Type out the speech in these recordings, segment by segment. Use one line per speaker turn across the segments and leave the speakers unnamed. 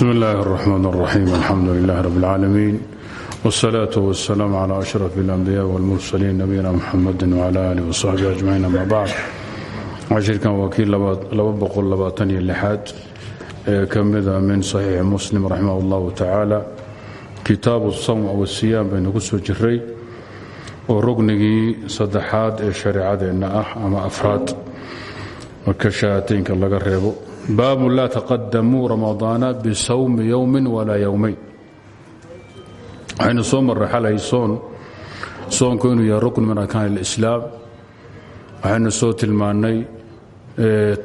bsm اllahi الرحmn الرaxيim alxamdu لlah rb اlcaalamiin wالsalaaة wالsalaam عlى أشhraf الأnbiyaء wاlmursaliin nabiyina mxamadi wعlى alih وصaxbi aجmaciin ama bacd cashirkan waa kii aad ee ka mida min صaxiixi muslim raximah اllahu tacaala kitaabu الsawm wالsiyaam baynu ku soo jiray oo rugnigii saddexaad ee shareecadeenna ah ama afraad marka shahaataynka laga reebo baabu laa taqadamuu ramadaana bisawmi yowmi walaa yowmayn waxaynu soo marray xalay soon soonku inuu yahay rukn min arkaan اlislaam waxaynu soo tilmaannay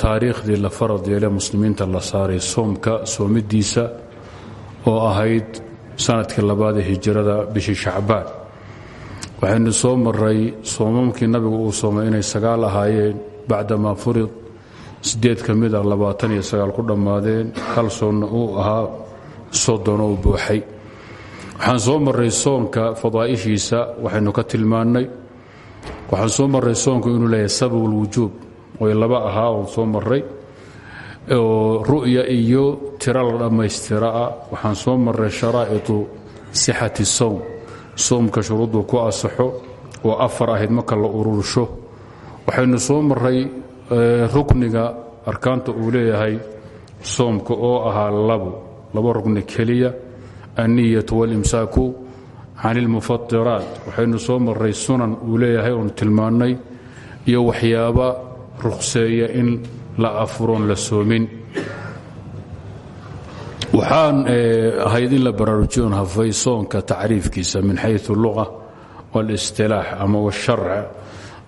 taariikhdii la farad yeele muslimiinta la saaray soomka soomidiisa oo ahayd sannadkii labaad ee hijirada bishii shacbaan. Waxaynu soo marray soomamkii nabigu uu soomay inay sagaal ahaayeen bacdamaa furid sideed ka mida labaatan iyo sagaal ku dhammaadeen hal soonna uu ahaa soddon oo buuxay. Waxaan soo marray soonka fadaa'ishiisa waxaynu ka tilmaannay. Waxaan soo marray soonku inuu leeyahay sabab ulwujuub oy laba ahaa oon soo marray oo ru'ya iyo tiro la dhammaystiraah waxaan soo marray sharaa'itu sixati sowm soomka shuruudduu ku asaxo oo afar ahayd marka la urursho waxaynu soo marray rukniga arkaanta uu leeyahay soomka oo ahaa labo laba rukni keliya anniyatu walimsaaku can ilmufatiraat waxaynu soo marray sunan uu leeyahay oonu tilmaannay iyo waxyaaba ruqseeya in la afuroon la soomin. Waxaan ahayd in la baraarujiyoon hafay soonka tacriifkiisa min xayu luga walistilaax ama wsharc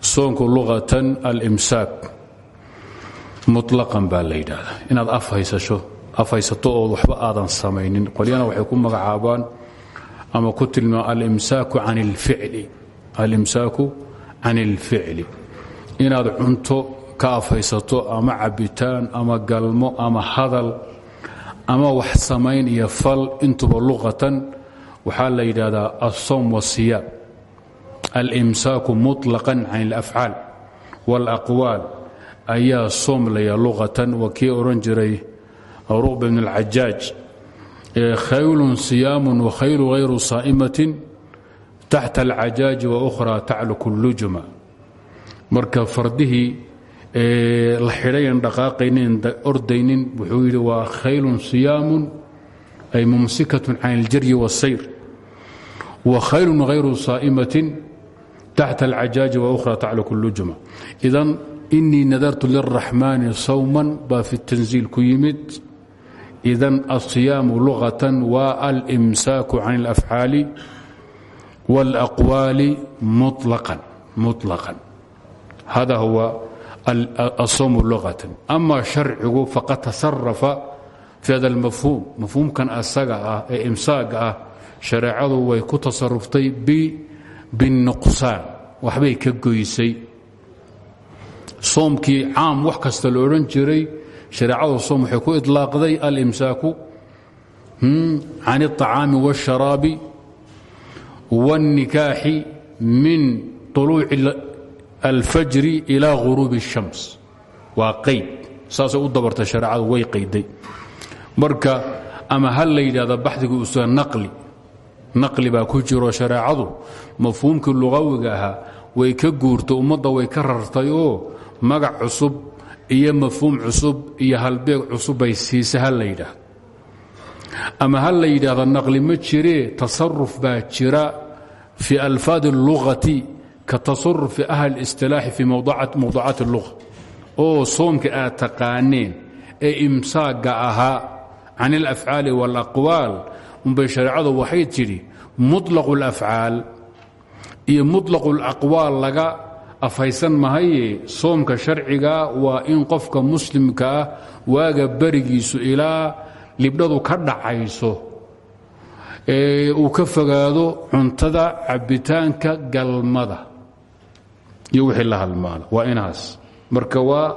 soonku luqatan alimsaak muطlaqan baa la yidhaahdaa inaad afhaysato ood waxba aadan samaynin qolyana waxay ku magacaabaan ama ku tilmaama alimsaaku can اlficli inaad cunto ka afhaysato ama cabitaan ama galmo ama hadal ama wax samayn iyo fal intuba luqatan waxaa la yidhaahdaa alsowm wالsiyaam alimsaaku muطlaqan can اlafcaal wاlaqwaal ayaa soom laya luqatan waa kii odhan jiray ruqba bn اlcajaaj khaylun siyaamun wakhaylu hayru saa'imatin taxta alcajaaji waأkhraa tacluku اllujma marka fardihii la xidhayan dhaqaaqaynin ordaynin wuxuu yidhi waa khaylun siyaamun ay mumsikatun can اljaryi wالsayr wa khaylun hayru saa'imatin taxta alcajaaji waأkhraa tacluku اllujma idan inii nadartu liraxmaani sawman baa fi tanziil ku yimid idan asiyaamu luqatan waa alimsaaku can alafcaali wاlaqwaali muطlaqan hada huwa asawmu luqatan ama sharcigu faqad tasarafa fi hada almafhuum mafhuumkan asaga ah ee imsaaga ah shareecadu way ku tasaruftay binuqsaan waxbay ka goysay soomkii caam wax kasta la odhan jiray shareecadu soom waxay ku idlaaqday alimsaaku can الطacaami wالsharaabi wالnikaaxi min طuluuci alfajri ilى guruubi الshams waa qayd saasay u dabartay shareecadu way qayday marka ama ha la yidhahda baxdiga usa naqli naqli baa ku jiro shareecadu mafhuumkii lugawiga ahaa way ka guurtay ummadda way ka rartay oo magac cusub iyo mafhuum cusub iyo halbeeg cusub bay siisa ha la yidhaahdo ama ha la yidhaahdo naqli ma jiree tasaruf baa jira fii alfaadi اllugati ka tasarufi ahli اlistilaaxi fii mowducaati اlluga oo soomka aad taqaaneen ee imsaagga ahaa can اlafcaali wاlaqwaal unbay shareecadu waxay tidhi muطlaqu اlafcaal iyo muطlaqu اlaqwaal laga afhaysan mahaye soomka sharciga waa in qofka muslimka ah waaga berigiisu ilaa libdhadu ka dhacayso uu ka fogaado cuntada cabitaanka galmada. Iyo wixii la halmaala waa inaas. Marka waa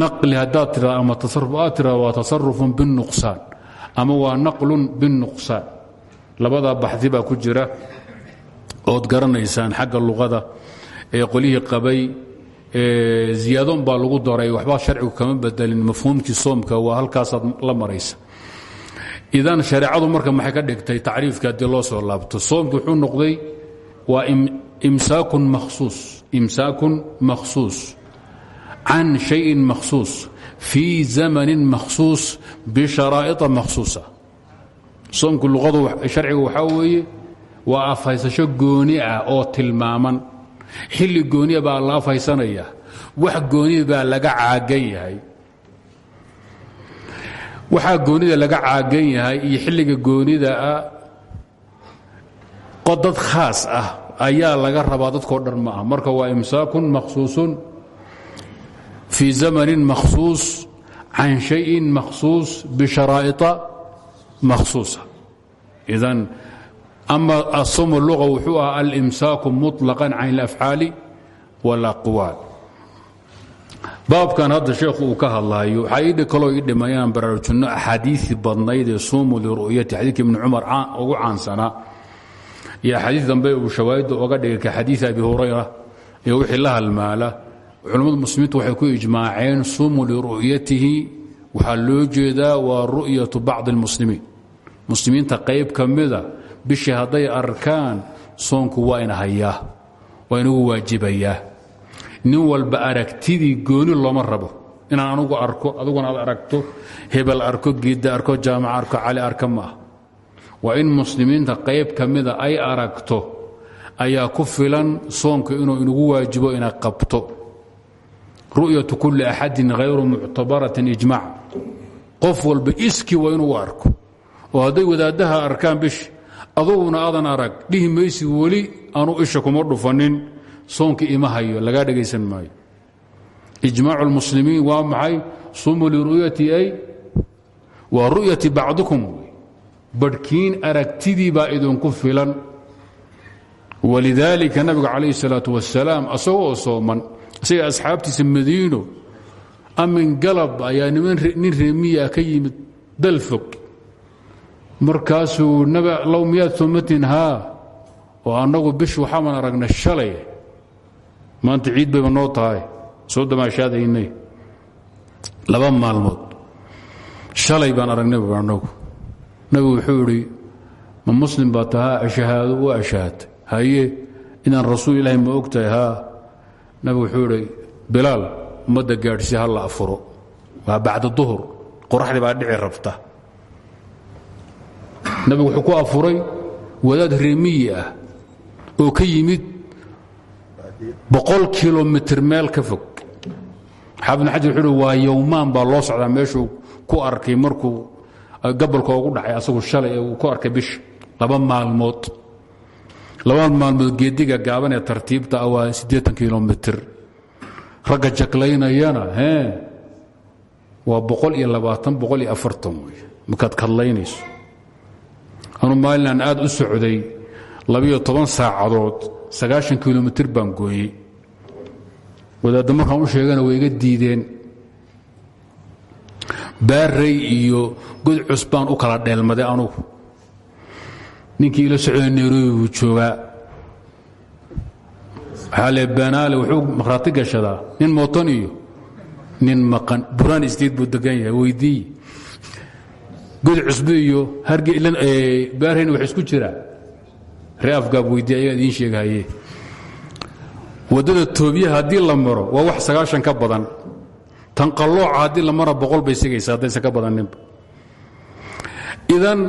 naqli haddaad tira ama tasaruf aad tira waa tasarufun binuqsaan ama waa naqlun binuqsaan labadaa baxdi baa ku jira ood garanaysaan xagga luqada ee qolyihii qabay ziyaadon baa lagu daray waxba sharcigu kama bedelin mafhuumkii soomka waa halkaasaad la maraysa. Idan shareecadu marka maxay ka dhigtay tacriifka haddii loo soo laabto soomki wuxuu noqday waa imsaakun makhsuus imsaakun makhsuus can shayin makhsuus fii zamanin makhsuus bisharaa'ia makhsuusa. Soomku luqadu sharciga waxaa weeye waa afhaysasho gooni ah oo tilmaaman. Xilli gooniya baa la afhaysanaya. Wax gooniya baa laga caagan yahay. Waxaa goonida laga caagan yahay iyo xilliga goonida ah dad khaas ah ayaa laga rabaa dadkoo dhan ma ah marka waa imsaakun makhsuusun fii zamanin makhsuus can shayin makhsuus bisharaa'ia makhsuusa. Idan ama asom luga wuxuu ahaa alimsaaku muطlaqan can اlafcaali wاlaqwaal baabkan hadda sheekhu uu ka hadlaayo waxaa ii kaloo ii dhima inaan baraarujinno axaadiii badnayd ee suumu liru'yati xadiidka ibni cumar ugu caansanaa iyo axaadiis dambe uu shawaahidda oga dhigay ka xadiid abi hurayra iyo wixii la halmaala culammadu muslimiintu waxay ku ijmaaceen suumu liru'yatihi waxaa loo jeedaa waa ru'yatu bacdi اlmuslimiin muslimiinta qayb ka mida bishii hadday arkaan soonku waa ina hayaa waa inagu waajibayaa nin walba aragtidii gooni looma rabo. Inaan anugu arko aduguna aad aragto hebel arko geedda arko jaamac arko cali arka ma ah waa in muslimiinta qayb ka mida ay aragto ayaa ku filan soonka inuu inagu waajibo ina qabto. Ru'yatu kulli axadin hayru muctabaratin ijmac qof walba iskii waa inuu arko. Oo hadday wadaaddaha arkaan bishi aduguna aadan arag dhihi maysi weli anu isha kuma dhufanin soonka ima hayo lagaa dhegaysan maayo. Ijmaacu lmuslimiin waa maxay? Sumu liru'yati ay? Waa ru'yati bacdikum barhkiin aragtidii baa idinku filan. Walidaalika nabigu calayhi salaatu wasalaam asagoo sooman isaga asxaabtiisa madiino amin galab ayaa nin reemiya ka yimid dal fog markaasuu low miyaad soomatiin haa oo annagu bish waxaaban aragna shalay. Maanta ciid bayba noo tahay. Soo damaashaadaynay. Laba maalmood. Shalay baan aragnay annagu. Nabigu wuxuu idhi ma muslim baa tahaa ashahaado u ashahatay haye inaan rasuul ilaahi ma og tahay haa. Nabigu wuxuu idhi bilaal ummadda gaadhsi ha la afuro. Waa bacda duhur. Qoraxdii baa dhici rabta nabigu wuxuu ku afuray wadaad reemiyi ah oo ka yimid boqol kilomitr meel ka fog. Xaafid bin xajar waa yowmaan baa loo socdaa meeshuu ku arkay markuu gabolka ugu dhacay asagu shalay uu ku arkay bisha laba maalmood. Laba maalmood geediga gaaban ee tartiibta ah waa siddeetan kilomitr ragga jaklaynayana hee waa boqol iyo labaatan boqol iyo afartan wey markaad kadlaynayso anu maalinaan aad u socday labiyo toban saacadood sagaashan kilomitr baan gooyey. Wadaadda markaan u sheegana way iga diideen. Baarey iyo godcus baan u kala dheelmaday anugu. Ninkii ila socday nairobi buu joogaa. Waxaa le banaale wuxuu makhraati gashadaa. Nin mooton iyo nin maqan. Buraan state buu degan yahay weydii god cusbe iyo baareyna wax isku jiraa ree afgaab weydiiy ayagaa idiin sheegahaye toobiyaha haddii la maro waa wax sagaashan ka badan. Tan qallooca haddii la mara boqol bay sigaysa haddaysan ka badaninba idan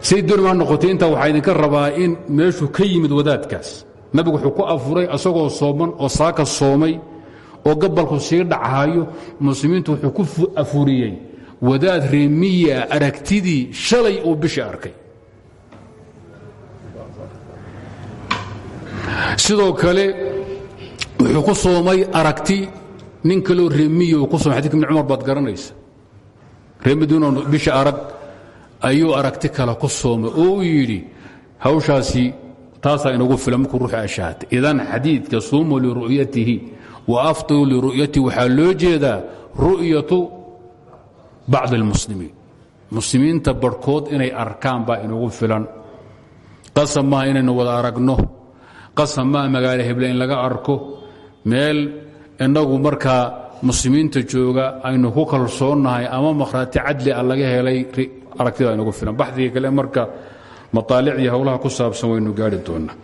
say doonimaa noqotay intaa waxaa idinka rabaa in meeshuu ka yimid wadaadkaas. Nabigu wuxuu ku afuray asagoo sooman oo saaka soomay oo gabalku sii dhachayo muslimiintu wuxuu ku afuriyey wadaad reemiya aragtidii shalay uu bishii arkay. Sidoo kale wuxuu ku soomay aragti nin kaloo reemiya uu ku soomay. Xadidka ibn cumar baad garanaysa. Reemiduno bisha arag ayuu aragti kale ku soomay. Oo uu yidhi hawshaasi taasaa inagu filan markuu ruuxu ashahatay idan xadiidka suumu liru'yatihi wa aftiru liru'yatihi waxaa loo jeedaa ru'yatu bacd اlmuslimiin muslimiinta barhkood inay arkaan baa inagu filan. Qasab maaha inaynu wada aragno. Qasab maaha magaalo heble in laga arko. Meel innagu markaa muslimiinta jooga aynu ku kalsoonnahay ama makhraati cadli a laga helay aragtida aynugu filan. Baxdiga kale marka mataalicdii howlaha ku saabsan waynu gaari doonaa.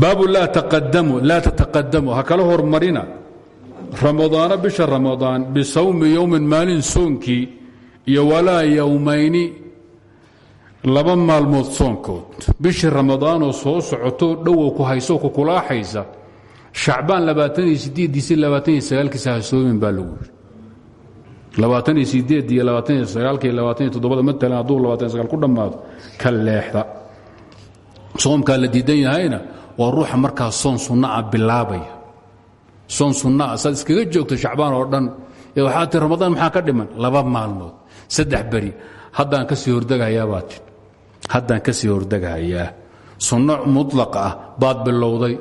Baabu laa tataqadamu ha kala hormarina ramadaana bisha ramadaan bisawmi yowmin maalin soonkii iyo walaa yowmayni laba maalmood soonkood. Bishii ramadaanoo soo socoto dhowow ku hayso ku kulaaxaysa shacbaan aaaaniyoidiisi aaaaniyoagaalkiisa ha soomin baa lagu yiri labaataniyo sideed iyo labaataniyo sagaalkaiyo labaataniyo toddobada matalan hadduu labaataniyo sagaal ku dhammaado ka leexda. Soomkaa la diidan yahayna waa ruuxa markaa soon sunna'a bilaabaya soon sunna'a saad iskaga joogto shacbaan oo dhan. Ee waxaa tii ramadaan maxaa ka dhiman? Laba maalmood. Saddex beri. Haddaan ka sii hordegahayaa baa ti ka sii hordegahayaa sunno mutlaqa ah baad bilowday.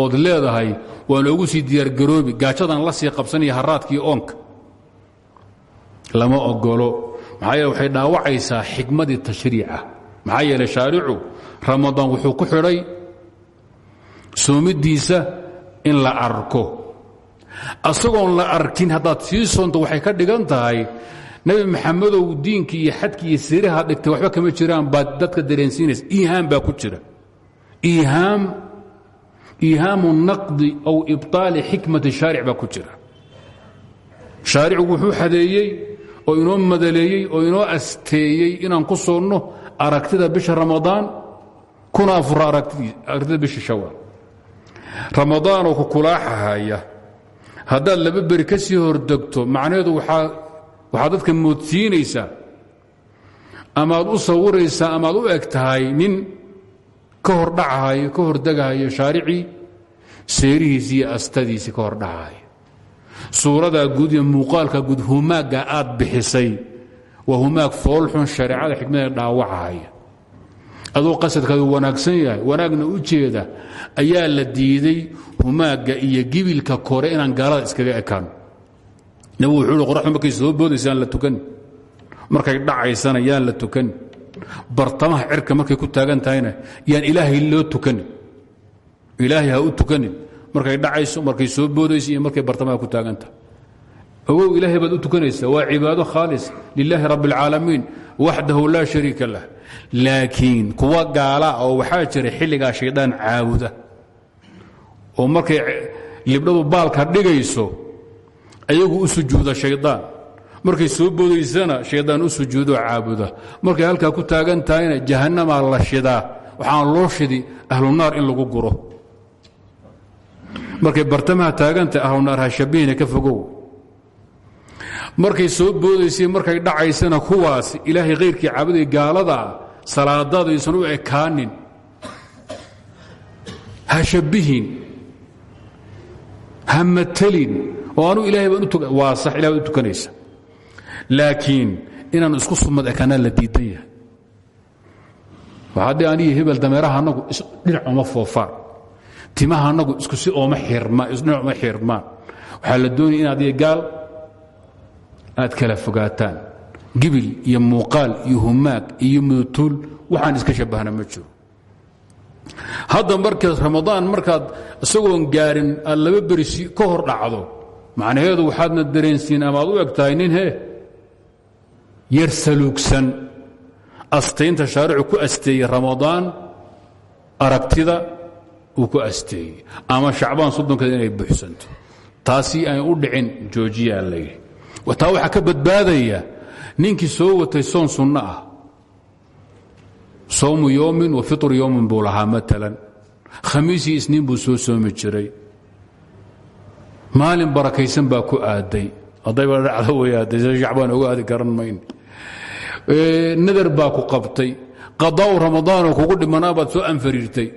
Ood leedahay waan ogu sii diyaargaroobi gaajadan la sii qabsanaya haraadkii oonka lama ogolo maxaa waxay dhaawacaysaa xikmadii tashriica maxaa yeele shaaricu ramadaan wuxuu ku xidhay. Soomidiisa in la arko. Asagoon la arkin haddaad sii soonto waxay ka dhigan tahay nebi maxamedow diinkii iyo xadkii iyo siraha dhigtay waxba kama jiraan baad dadka dareensiinaysa. Iihaam baa ku jira. Iihaam iihaamu naqdi aw ibطaali xikmati shaaric baa ku jira. Shaaricigu wuxuu xadeeyey oo inoo madaleeyey oo inoo asteeyey inaan ku soonno aragtida bisha ramadaan kuna afura aragtida bisha shawaal ramadaanoo ku kulaaxahaya haddaad laba beri ka sii hordegto macnaheedu waxaa dadka moodsiinaysaa. Amaad u sawiraysaa amaad u eg tahay nin ka hor dhacahayo ka hordegahayo shaaricii seerihiisi iyo astadiisii ka hor dhacahayo suuradaa guud iyo muuqaalka guud humaagga aad bixisay waa humaag foolxun shareecada xikmadeeda dhaawacahaya aduu qasadkaadu wanaagsan yahay wanaagna u jeeda ayaa la diiday humaagga iyo gibilka kore inaan gaalada iskaga ekaan nabigu wuxuu uhi qoraxdu markay soo boodaysa la tukani markay dhacaysana yaan la tukani bartamaha cirka markay ku taagan tahayna yaan ilaahay loo tukani ilaahay ha u tukanin markay dhacayso markay soo boodayso iyo markay bartamaha ku taagan tahay. Ogow ilaahay baad u tukanaysaa waa cibaado khaalis lilaahi rabbi اlcaalamiin waxdahu laa shariika lah laakiin kuwa gaala oo waxaa jira xilligaa shaydaan caabuda oo markay libdhadu baalka dhigayso ayagu u sujuuda shaydaan. Markay soo boodaysana shaydaan u sujuudoo caabuda. Markay halkaa ku taagan tahayna jahannamaa la shidaa. Waxaan loo shidi ahlunaar in lagu guro. Markay bartamaha taagantahay ahlunaar ha shabihina ka fogow. Markay soo boodaysay markay dhacaysana kuwaas ilaahay khayrkii caabuday gaaladaa salaadaadaysan u ekaanin ha shabihin ha matelin oo anuu ilahay baan waa sax ilahay u tukanaysa. Laakiin inaan isku sumad ekaanaa la diidan yahay. Waxaa dee aniyo hebel dameeraha annagu dhinac uma foofaan. Timaha annagu isku si ooma xirmaan isdhinac uma xirmaan. Waxaa la doonaya in adiga gaal aad kala fogaataan gibil iyo muuqaal iyo humaag iyo mudutuul waxaan iska shabbahna ma jiro. Hadda markaad ramadaan markaad isagoon gaarin aad laba beri ka hor dhacdo macnaheedu waxaadna dareensiin amaad u eg tahay nin he yar saluugsan astaynta shaaricu ku asteeyey ramadaan aragtida uu ku asteeyey. Ama shacbaan soddonkeeda inay buuxsanto. Taasi aan u dhicin joojiyaa layidhi taa waxaa ka badbaadaya ninkii soo watay soon sunno ah. Sowmu yowmin wa fitru yowmin buu lahaa maalan khamiisii isniin buu soo soomi jiray. Maalin barakaysan baa ku aaday. Haddayba dhacdo way aaday se shacbaan oga aadi karan mayn. Nadar baa ku qabtay. Qadaa'u ramadaanoo kugu dhimanaa baad soo anfariirtay.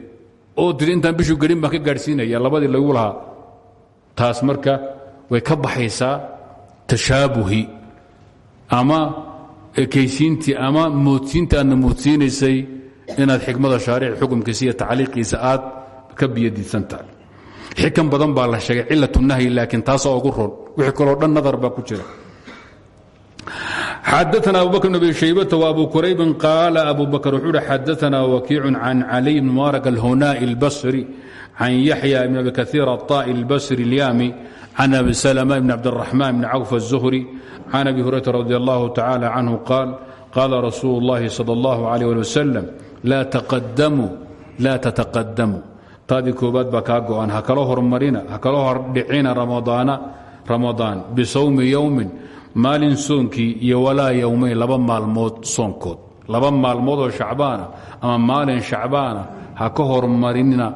Oo tiri intaan bishu gelin baan ka gaadhsiinaya labadii lagu lahaa. Taas marka way ka baxaysaa tashaabuhi ama ekaysiintii ama moodsiinta aadna moodsiinaysay inaad xikmada shaaric xukumkiisa iyo tacliiqiisa aad ka biyadiidsan tahay xikan badan baa la sheegay cilat nahyi laakiin taasoo ugu ron wixii kaloo dhan nadar baa ku jira. Xadaana abubakr bn abi shaybata wa abu quraybin qaala abu bakr wuxuu uhi xadaana wakiicu can caliy bn mubaarak alhunaa'i albasri can yaxya bn abi kaiir can abi slma bn cabdالرaحman bn cawf الzuhri can abi hurayrata radi اllah tacalى canhu qaal qaala rasuulu اllahi salى اllah عalيه ali waslm laa tataqadamuu taadii koobaad baa kaa go'an ha kala hormarina ha kala hordhicina ramadaan bisawmi yowmin maalin soonkii iyo walaa yowmayn laba maalmood soonkood laba maalmood oo shacbaana ama maalin shacbaana ha ka hormarinina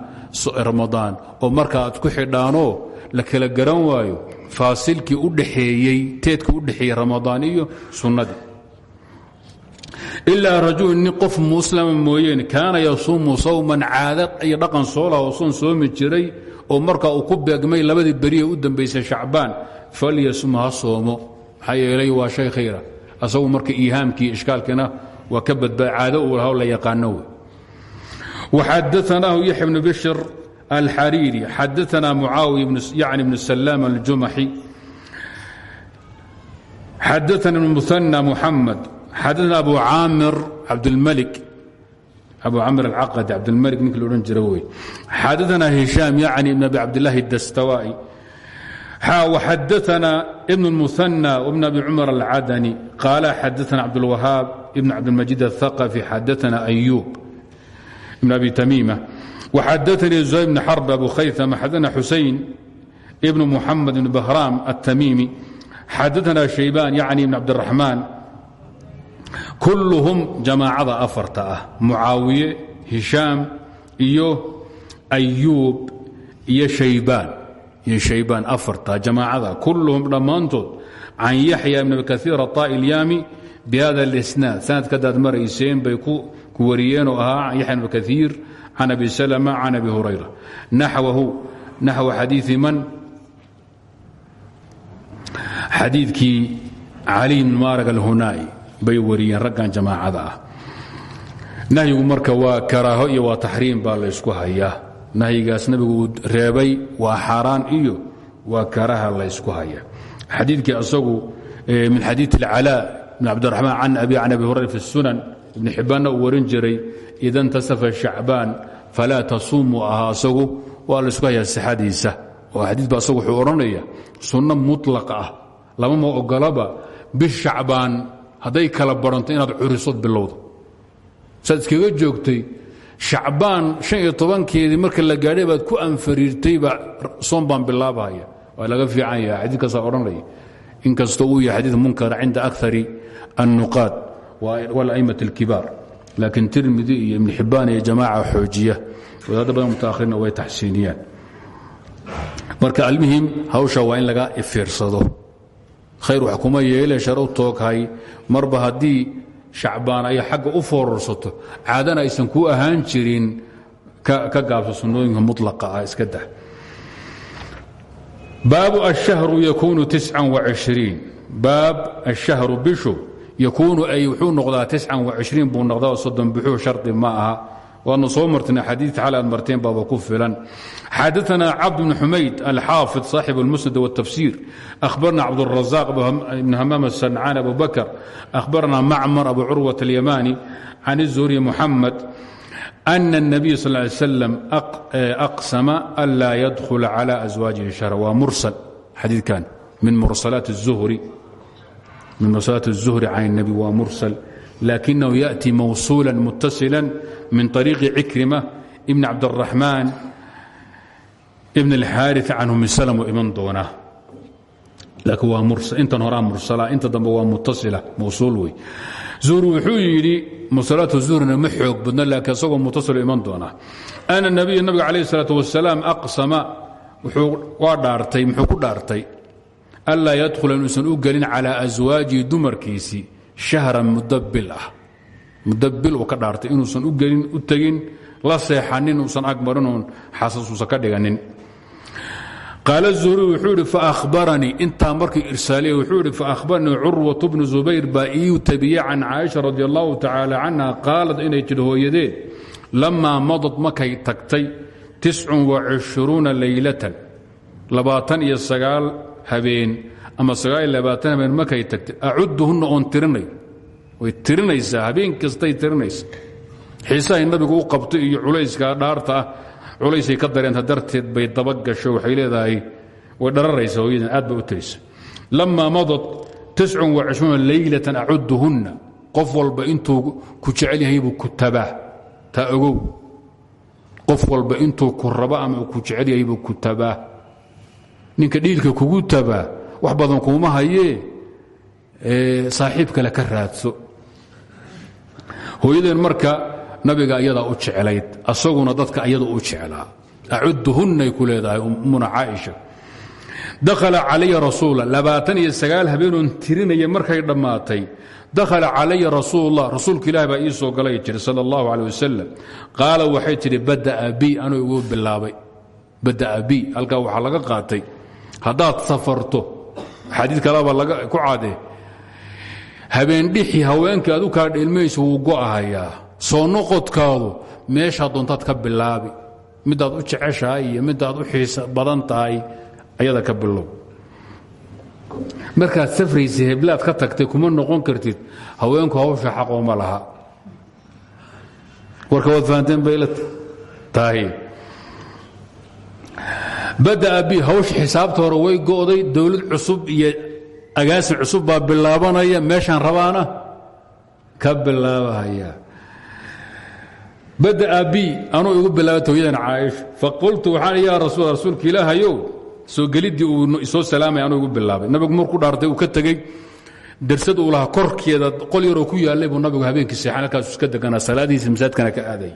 ramadaan oo marka aad ku xidhaanoo la kala garan waayo faasilkii u dhaxeeyey teedkii u dhexeeyey ramadaan iyo sunnadii ilaa rajulu nin qof muslima mooyeen kaana yasuumu sawman caada iyo dhaqan soolaha oo soon soomi jiray oo marka uu ku beegmay labadii beriye u dambaysay shacbaan falyasum ha soomo. Maxaa waa shay khayra. Asagu marka iihaamkii ishkaalkiina waa ka badbaa caado la yaqaano wey. Waxadaanaahu yaxya bnu alxariiri xadaanaa mucaawiya yani bnu salaam aljumaxi xadaana ibn muhanى muxamed xadaana abu caamir cabdاlmlik abu camir alcaqadi cabdilmalik ninkii loodhan jira wey xadaana hishaam yacni ibn abi cabdillaahi dastawaa'i وxadaana ibn الmuثanى وbn abi cumar alcadani qaala xadaana cabdاlwahaab ibn cabdilmajid الثaqفi xadaana أyuub ibn abi tamiima وxadaanii زuhayr bn xarb abu khayثama xadaana xusayn ibn muxamed ibn bahraam الtamiimi xadaana shaybaan yacni ibn cabdالraxmaan kulluhum jamaacada afarta ah mucaawiye hishaam iyo ayuub iyo shaybaan iyo shaybaan afarta jamaacada kulluhum dhammaantood can yaxya ibn abi kaiir aطaa'i ilyaami bihada اlisnaad sanadka hadaad marayseen bay ku wariyeen oo ahaa yaxya ibn abi kaiir can abi salma can abi hurayra naxwahu naxwa xadiii man xadiidkii cali maarag alhunaa'i bay wariyeen raggan jamaacada ah nahyigu marka waa karaaho iyo waa taxriim baa laysku hayaa nahyigaas nabigu uu reebay waa xaaraan iyo waa karaha laysku haya xadiidkii asagu min xadiid اlcalaa bn cabdiraxmaan can abi can abi hurayra fi sunan ibn xibbaanna uu warin jiray ida ntasafa shacbaan falaa tasuumu ahaa isagu waa laysku hayaa sixadiisa. Oo xadiid baa isagu wuxuu odhanaya sunno mutlaq ah lamama ogolaba bish shacbaan hadday kala baranto inaad curisood bilowdo. Saad iskaga joogtay shacbaan shan iyo tobankeedii marka la gaadhay baad ku anfariirtaybaa soon baan bilaabahaya waa laga fiican yaha xadiidkaasaa odhanaya. Inkastoo uu yahay xadiid laakiin tirmidi iyo ibn xibbaan iyo jamaaca xoojiya wadaadda badan mutaahirina way taxsiiniyaan. Marka almuhim hawsha waa in laga ifiirsado khayr wax yeele shar u marba haddii shacbaan ay xagga u foorarsato caadana aysan kuu ahaan jirin ka gaabso sunnooyinka mulaqa ah iska dah. Baabu ashahru yakuunu baab ashahru bishu yakuunu ay wuxuu noqdaa buu noqdaa soddon bixuu shardi ma aha waadna soo martana xadiid xal aad marteen baaba ku filan xadaثna cabd bn xumayd alxaafid صaaxib اlmusnad wالtafsir ahbarna cabdالrazaq bn hamaam الsancaan abu bakr ahbarna macmar abu curwaة اlyamani can الzuhri muxamed أن النبي صلى اه عليه وسلم أقسم ألا يدخل على أزواaجه شhهر waa mursل xadiikan min mursalaat الزهri min mursalaat الزهri can النبي waa mursل لكنه يأتي موصولا متصلا من طريق عكرمة بن عبدالرحمن بن الحارث عن أم سلم iman doona laakiin waa intan horaa mursala inta dambe waa mutasila mawsuul wey zuhri wuxuu yidhi mursalaatu zuhrina ma xoog badna laakiin isagoo mutasilo iman doona ana nabiya nabiga calayh الsalaaة wasalaam aqsama waa dhaartay muxuu ku dhaartay anlaa yadkhula inuusan u gelin calىa aswaajihi dumarkiisii shahran mudabil ah mudabil uu ka dhaartay u gelin u tegin la seexanin uusan agmarin oon xasasuusan ka dhiganin qaal zuhri wuxuu idhi faahbaranii intaa markii irsaaliya wuxuu idhi faahbaranii curwat bnu zubayr baa iiu tabiye can caaisha radi allahu tacaala canha qaalad inay tidhi hooyadeen lamaa madad markay tagtay tiscun wacishruuna leylatan labaatan iyo sagaal habeen ama habeen markay tagtay acuduhunna oon tirinayo way tirinaysaa habeen kastay tirinaysa. Xiisahay nabigu u qabtay iyo culayska dhaarta ah culaysay ka dareenta darteed bay dabagasho waxay leedahay way dhararaysa hooyadan aad bay u tirisa lamaa madad leylatan acuduhunna qof walba intuu ku jecel yahay buu ku tabaa. Ogow. Qof walba intuu ku rabo ama ku jecel yahay buu ku ninka dhiilka kugu tabaa wax badan kuuma hayee saaxiib kale ka raadso. Hooyadeen marka nabiga iyadaa u jeclayd asaguna dadka iyada u jeclaa. Acuduhunnay ku leedahay ummuna dakhala calaya rasuula labaatan iyo sagaal tirinaya markay dhammaatay. Dakhala calaya rasuulullah rasuulka ilaah baa ii soo galay jiri sala allahu caleh wasalam qaala waxay tidhi bada'a bi anuu bilaabay. Bada'a bi halkaa waxaa laga qaatay haddaad safarto xadiid kalaba ku caadee habeendhixi haweenkii adu kaa dheelmaysa wuu go'ahayaa. Soo noqodkaadu meeshaa doontaad ka bilaabi. Midaad u jeceshahay iyo midaad u xiisa badan tahay ayada ka bilow. Markaad safraysa heblaad ka tagtay kuma noqon kartid haweenku hawsha xaqooma laha. Warka waad fahanteen bay la tahay bada'a bi hawsha xisaabta hore way go'day dowlad cusub iyo agaasin cusub baa bilaabanaya meeshaan rabaana ka bilaabahaya. Bada'a bi anuu igu bilaabata hooyadan caaisha faqultu waxaan yaa rasuul rasuulka ilaahayow soo geliddii uu soo salaamay anuu igu bilaabay. Nabigu markuu dhaartay uu ka tegey darsad uu lahaa korkeeda qol yaroo ku yaallay buu nabigu habeenkii seexan halkaasu iska deganaa salaadihiisa masaajidkana ka aaday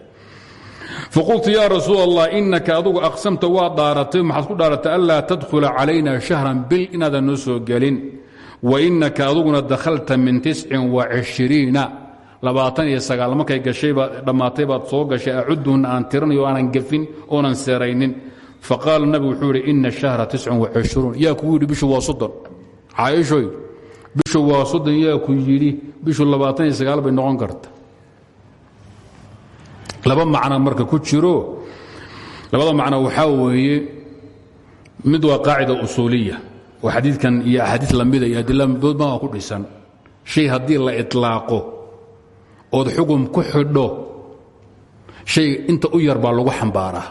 faqultu yaa rasuul allah inaka adugu aqsamta waa dhaaratay maxaad ku dhaaratay anlaa tadkhula calayna shahran bil inaadan noo soo gelin wa inaka aduguna dakhalta min tiscin waishriina labaatan iyo sagaal markay gashaybaad dhammaatay baad soo gashay acuduhunna aan tirinayo aanan gafin oonan seeraynin faqaala nabigu wuxuu yidhi ina shahra tiscun waishruun yaa kugu yidhi bishu waa soddon caaishoy bishu laba macno marka ku jiro. Labada macno waxaa weeye mid waa qaacida usuuliya. Oo xadiidkan iyo axaadiis lamida iyo adiladoodbaa ku dhisan. Shay haddii la itlaaqo ood xugum ku xidho shay inta u yar baa lagu xambaaraa.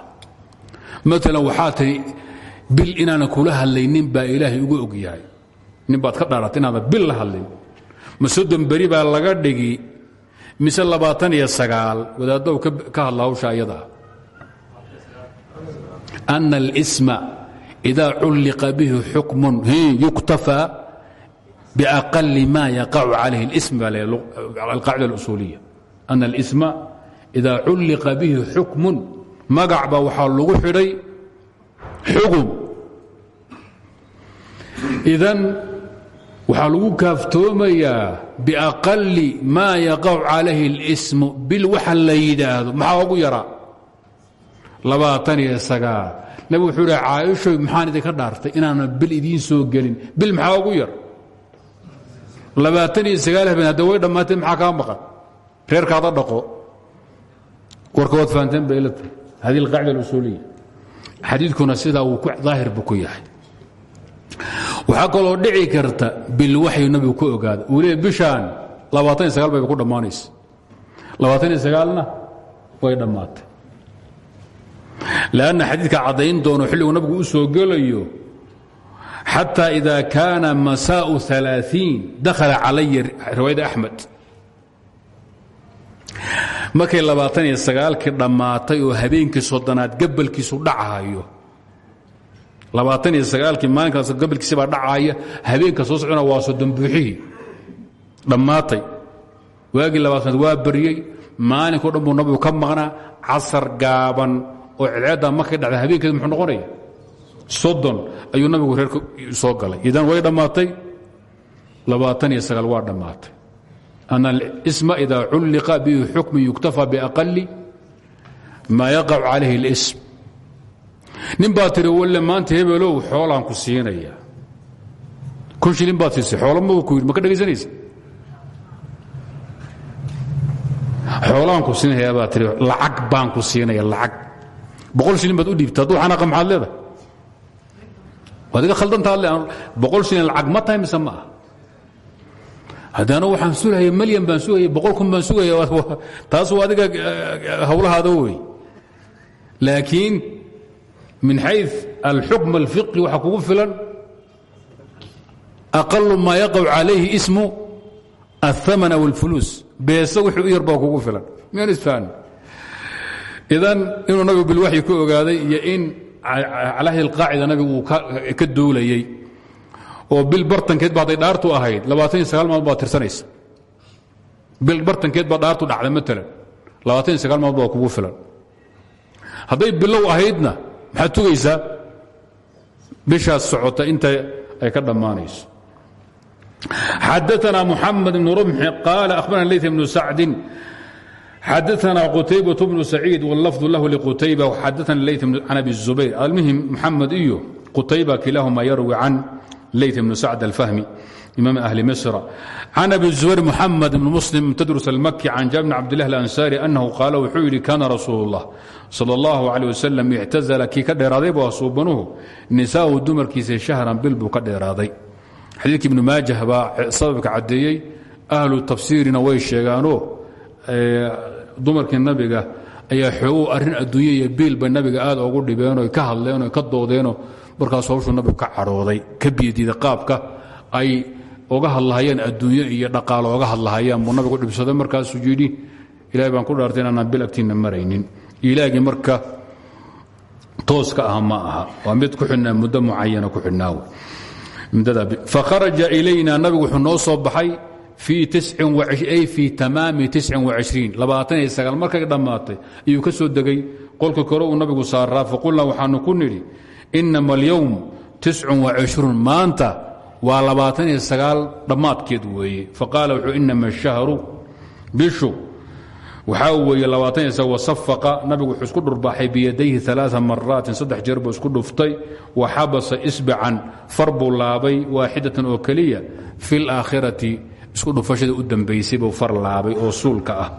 Maalan waxaa tihi bil inaanan kula hadlaynin baa ilaahay ugu og yahay nin baad ka dhaaratay inaadan bil la hadlin. Ma beri baa laga dhigi mise labaatan iyo sagaal wadaaddow ka hadla hawsha ayadaa ana اlsma إida culliqa bihi xukmun yuktafaa biaqali ma yaqacu calayh اlsm baa alqaacida اlusuuliya ana اlsma إida culliqa bihi xukmun magac baa waxaa lagu xidhay xugum idan waxaa lagu kaaftoomayaa biaqali maa yaqacu calayhi اlsmu bil waxa la maxaa ugu yaraa labaatan iyo sagaal. Nabig wuxuu idhi caaishoy maxaan idinka dhaartay inaanan bil idiin soo gelin. Bil maxaa ugu yar? Labaatan iyo sagaal habeen hadda way dhammaatay maxaa kaa maqan? Reerkaada dhaqo. Warka waad fahanteen bay ilata hadi alqaacida alusuuliya xadiidkuna sidaa wuu ku yahay waxaa kaloo dhici karta bil waxyu nabigu ku ogaada uu leey bishaan labaatan iyo sagaal bayba ku dhammaanaysa labaatan iyo way dhammaatay. Lanna xadiidka caddayn doono xilligu nabigu u soo gelayo xataa ida kaana masaau aaaiin dakhala calaya riwaayada axmed. Markay labaatan iyo sagaalkii dhammaatay oo habeenkii soddonaad gabalkiisu dhacayo labaatan iyo sagaalkii maalinkaas gabalkiisi baa dhacaya habeenka soo socona waa soddon buuxihii dhammaatay. Waagii labaatanaad waa baryey maalinkao dhan buu ka maqnaa casar gaaban oo cidceeddaa markay dhacda habeenkeed muxuu noqonaya? Soddon ayuu nabigu reerka soo galay. Idan way dhammaatay? labaatan iyo sagaal waa dhammaatay. Ana alisma ida culliqa bihi xukmin yuktafa biaqali maa yaqacu calayhi اlism nin baa tiri walle maanta hebelow xoolaan ku siinaya. Kun shilin baad siisay xoolo ma ku ma ka dhegaysanaysa? Xoolaan ku siinaya baa tiri lacag baan ku siinaya lacag. Boqol shilin baad u dhiibta hadduu xanaqa maxaad leedahay. Waad iga khaldantaa le boqol shilin lacag ma tahay mise ma waxaan sugayay malyan baan sugayay boqol kun baan sugaya taas waa adiga hawlahaada wey. Laakiin min xay alxukm alfiqhi waxaa kugu filan aqalu maa yaqac calayhi ismu aلthaman aw اlfuluus beesa wixii u yar baa kugu filan miyaan isfahn idan inuu nabigu bilwaxyi ku ogaaday iyo in calahdi اlqaacida nabigu uu ka duulayey oo bil bartankeed ba hadday dhaartu ahayd labaatan iyo sagaal maalmood baad tirsanaysa bil bartankeed baa dhaartu dhacday maalan labaatan iyo sagaal maalmood baa kugu filan hadday bilow ahaydna maxaad tugaysaa bishaas socota inta ay ka dhammaanayso xadaثna mحamed بن رمxi qال أخbarna layث بن sacdi xadaثna qتaybaة بن سacيid والlفظ lah لqتayba xadaثna layث can abi الزubayr almhim mxamed iyo qتayba kilahuma yarwi can layث بن sacd الfahmi imaam ahli misra. Can abi zubayr muxamed ibn muslim tadrus almaki can jaabir bn cabdilah alansari annahu qaala wuxuu yidhi kaana rasuulullah sala allahu caleh wasalam ictazala kii ka dheeraaday buu asuubanuhu nisaa'u dumarkiisa shahran bil buu ka dheeraaday. Xadiidka ibnu maajah baa sababka caddeeyey ahlu tafsiirina way sheegaanoo dumarkii nabiga ayaa xooguu arrin adduunya iyo biilbay nabiga aad ugu dhibeenoo ka hadleenoo ka doodeenoo markaas hawshuu ka cadhooday ka biyadiida qaabka ay oga hadlahayaan adduunyo iyo dhaqaalo oga hadlahayaan. Buu nabigu dhibsaday markaasuu yidhi ilahay baan ku dhaartay inaanaan bil maraynin. Ilaagii marka tooska ah aha. Waa mid ku xidhnaa muddo mucayana ku xidhnaaw fakharaja ilayna nabigu wuxuu noo soo baxay fii tamaami markay dhammaatay ayuu ka soo qolka kore uu nabigu saaraa faqulnaa waxaanu ku nidhi inama alyowm maanta waa dhammaadkeed weeye. Faqaala wuxuu inama ashahru bishu. Waxaa weeye wasafaqa nabigu wuxuu isku dhurbaaxay biyadayhi aa maraatin saddex jeer buu isku dhuftay. Wa xabasa isbacan far laabay waaxidatan oo keliya fi laakhirati isku dhufashada u dambaysay buu far laabay oo suulka ah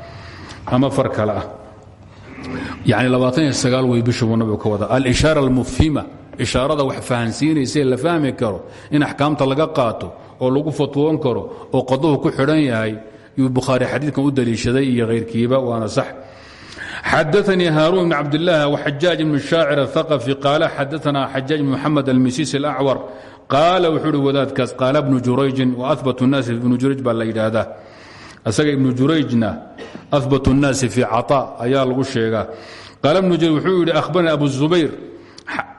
ama far kale ah. Yani wey bishu nabigu ka wada alishaara almufhima ishaarada wax fahansiinaysae la fahmi karo in axkaamta laga qaato oo lagu fatwoon karo oo qaduhu ku xidhan yahay yuu bukhaari xadiidkan u daliishaday iyo hayrkiiba waana sax. Xadaanii haaruun bn cabdillah waxajaaj ibnu shaacir athaqafi qaala xadaanaa xajaaj bn moxamed almisiis alacwar qaala wuxuu uhi wadaadkaas qaala bnu jurayjin waabat nnaasi ibnu jurayj baa la yidhaahdaa isaga ibnu jurayjna abat nnaasi fii caa ayaa lagu sheegaa. Qaala bnu jurayj wuxuu yidhi ahbarana abu zubayr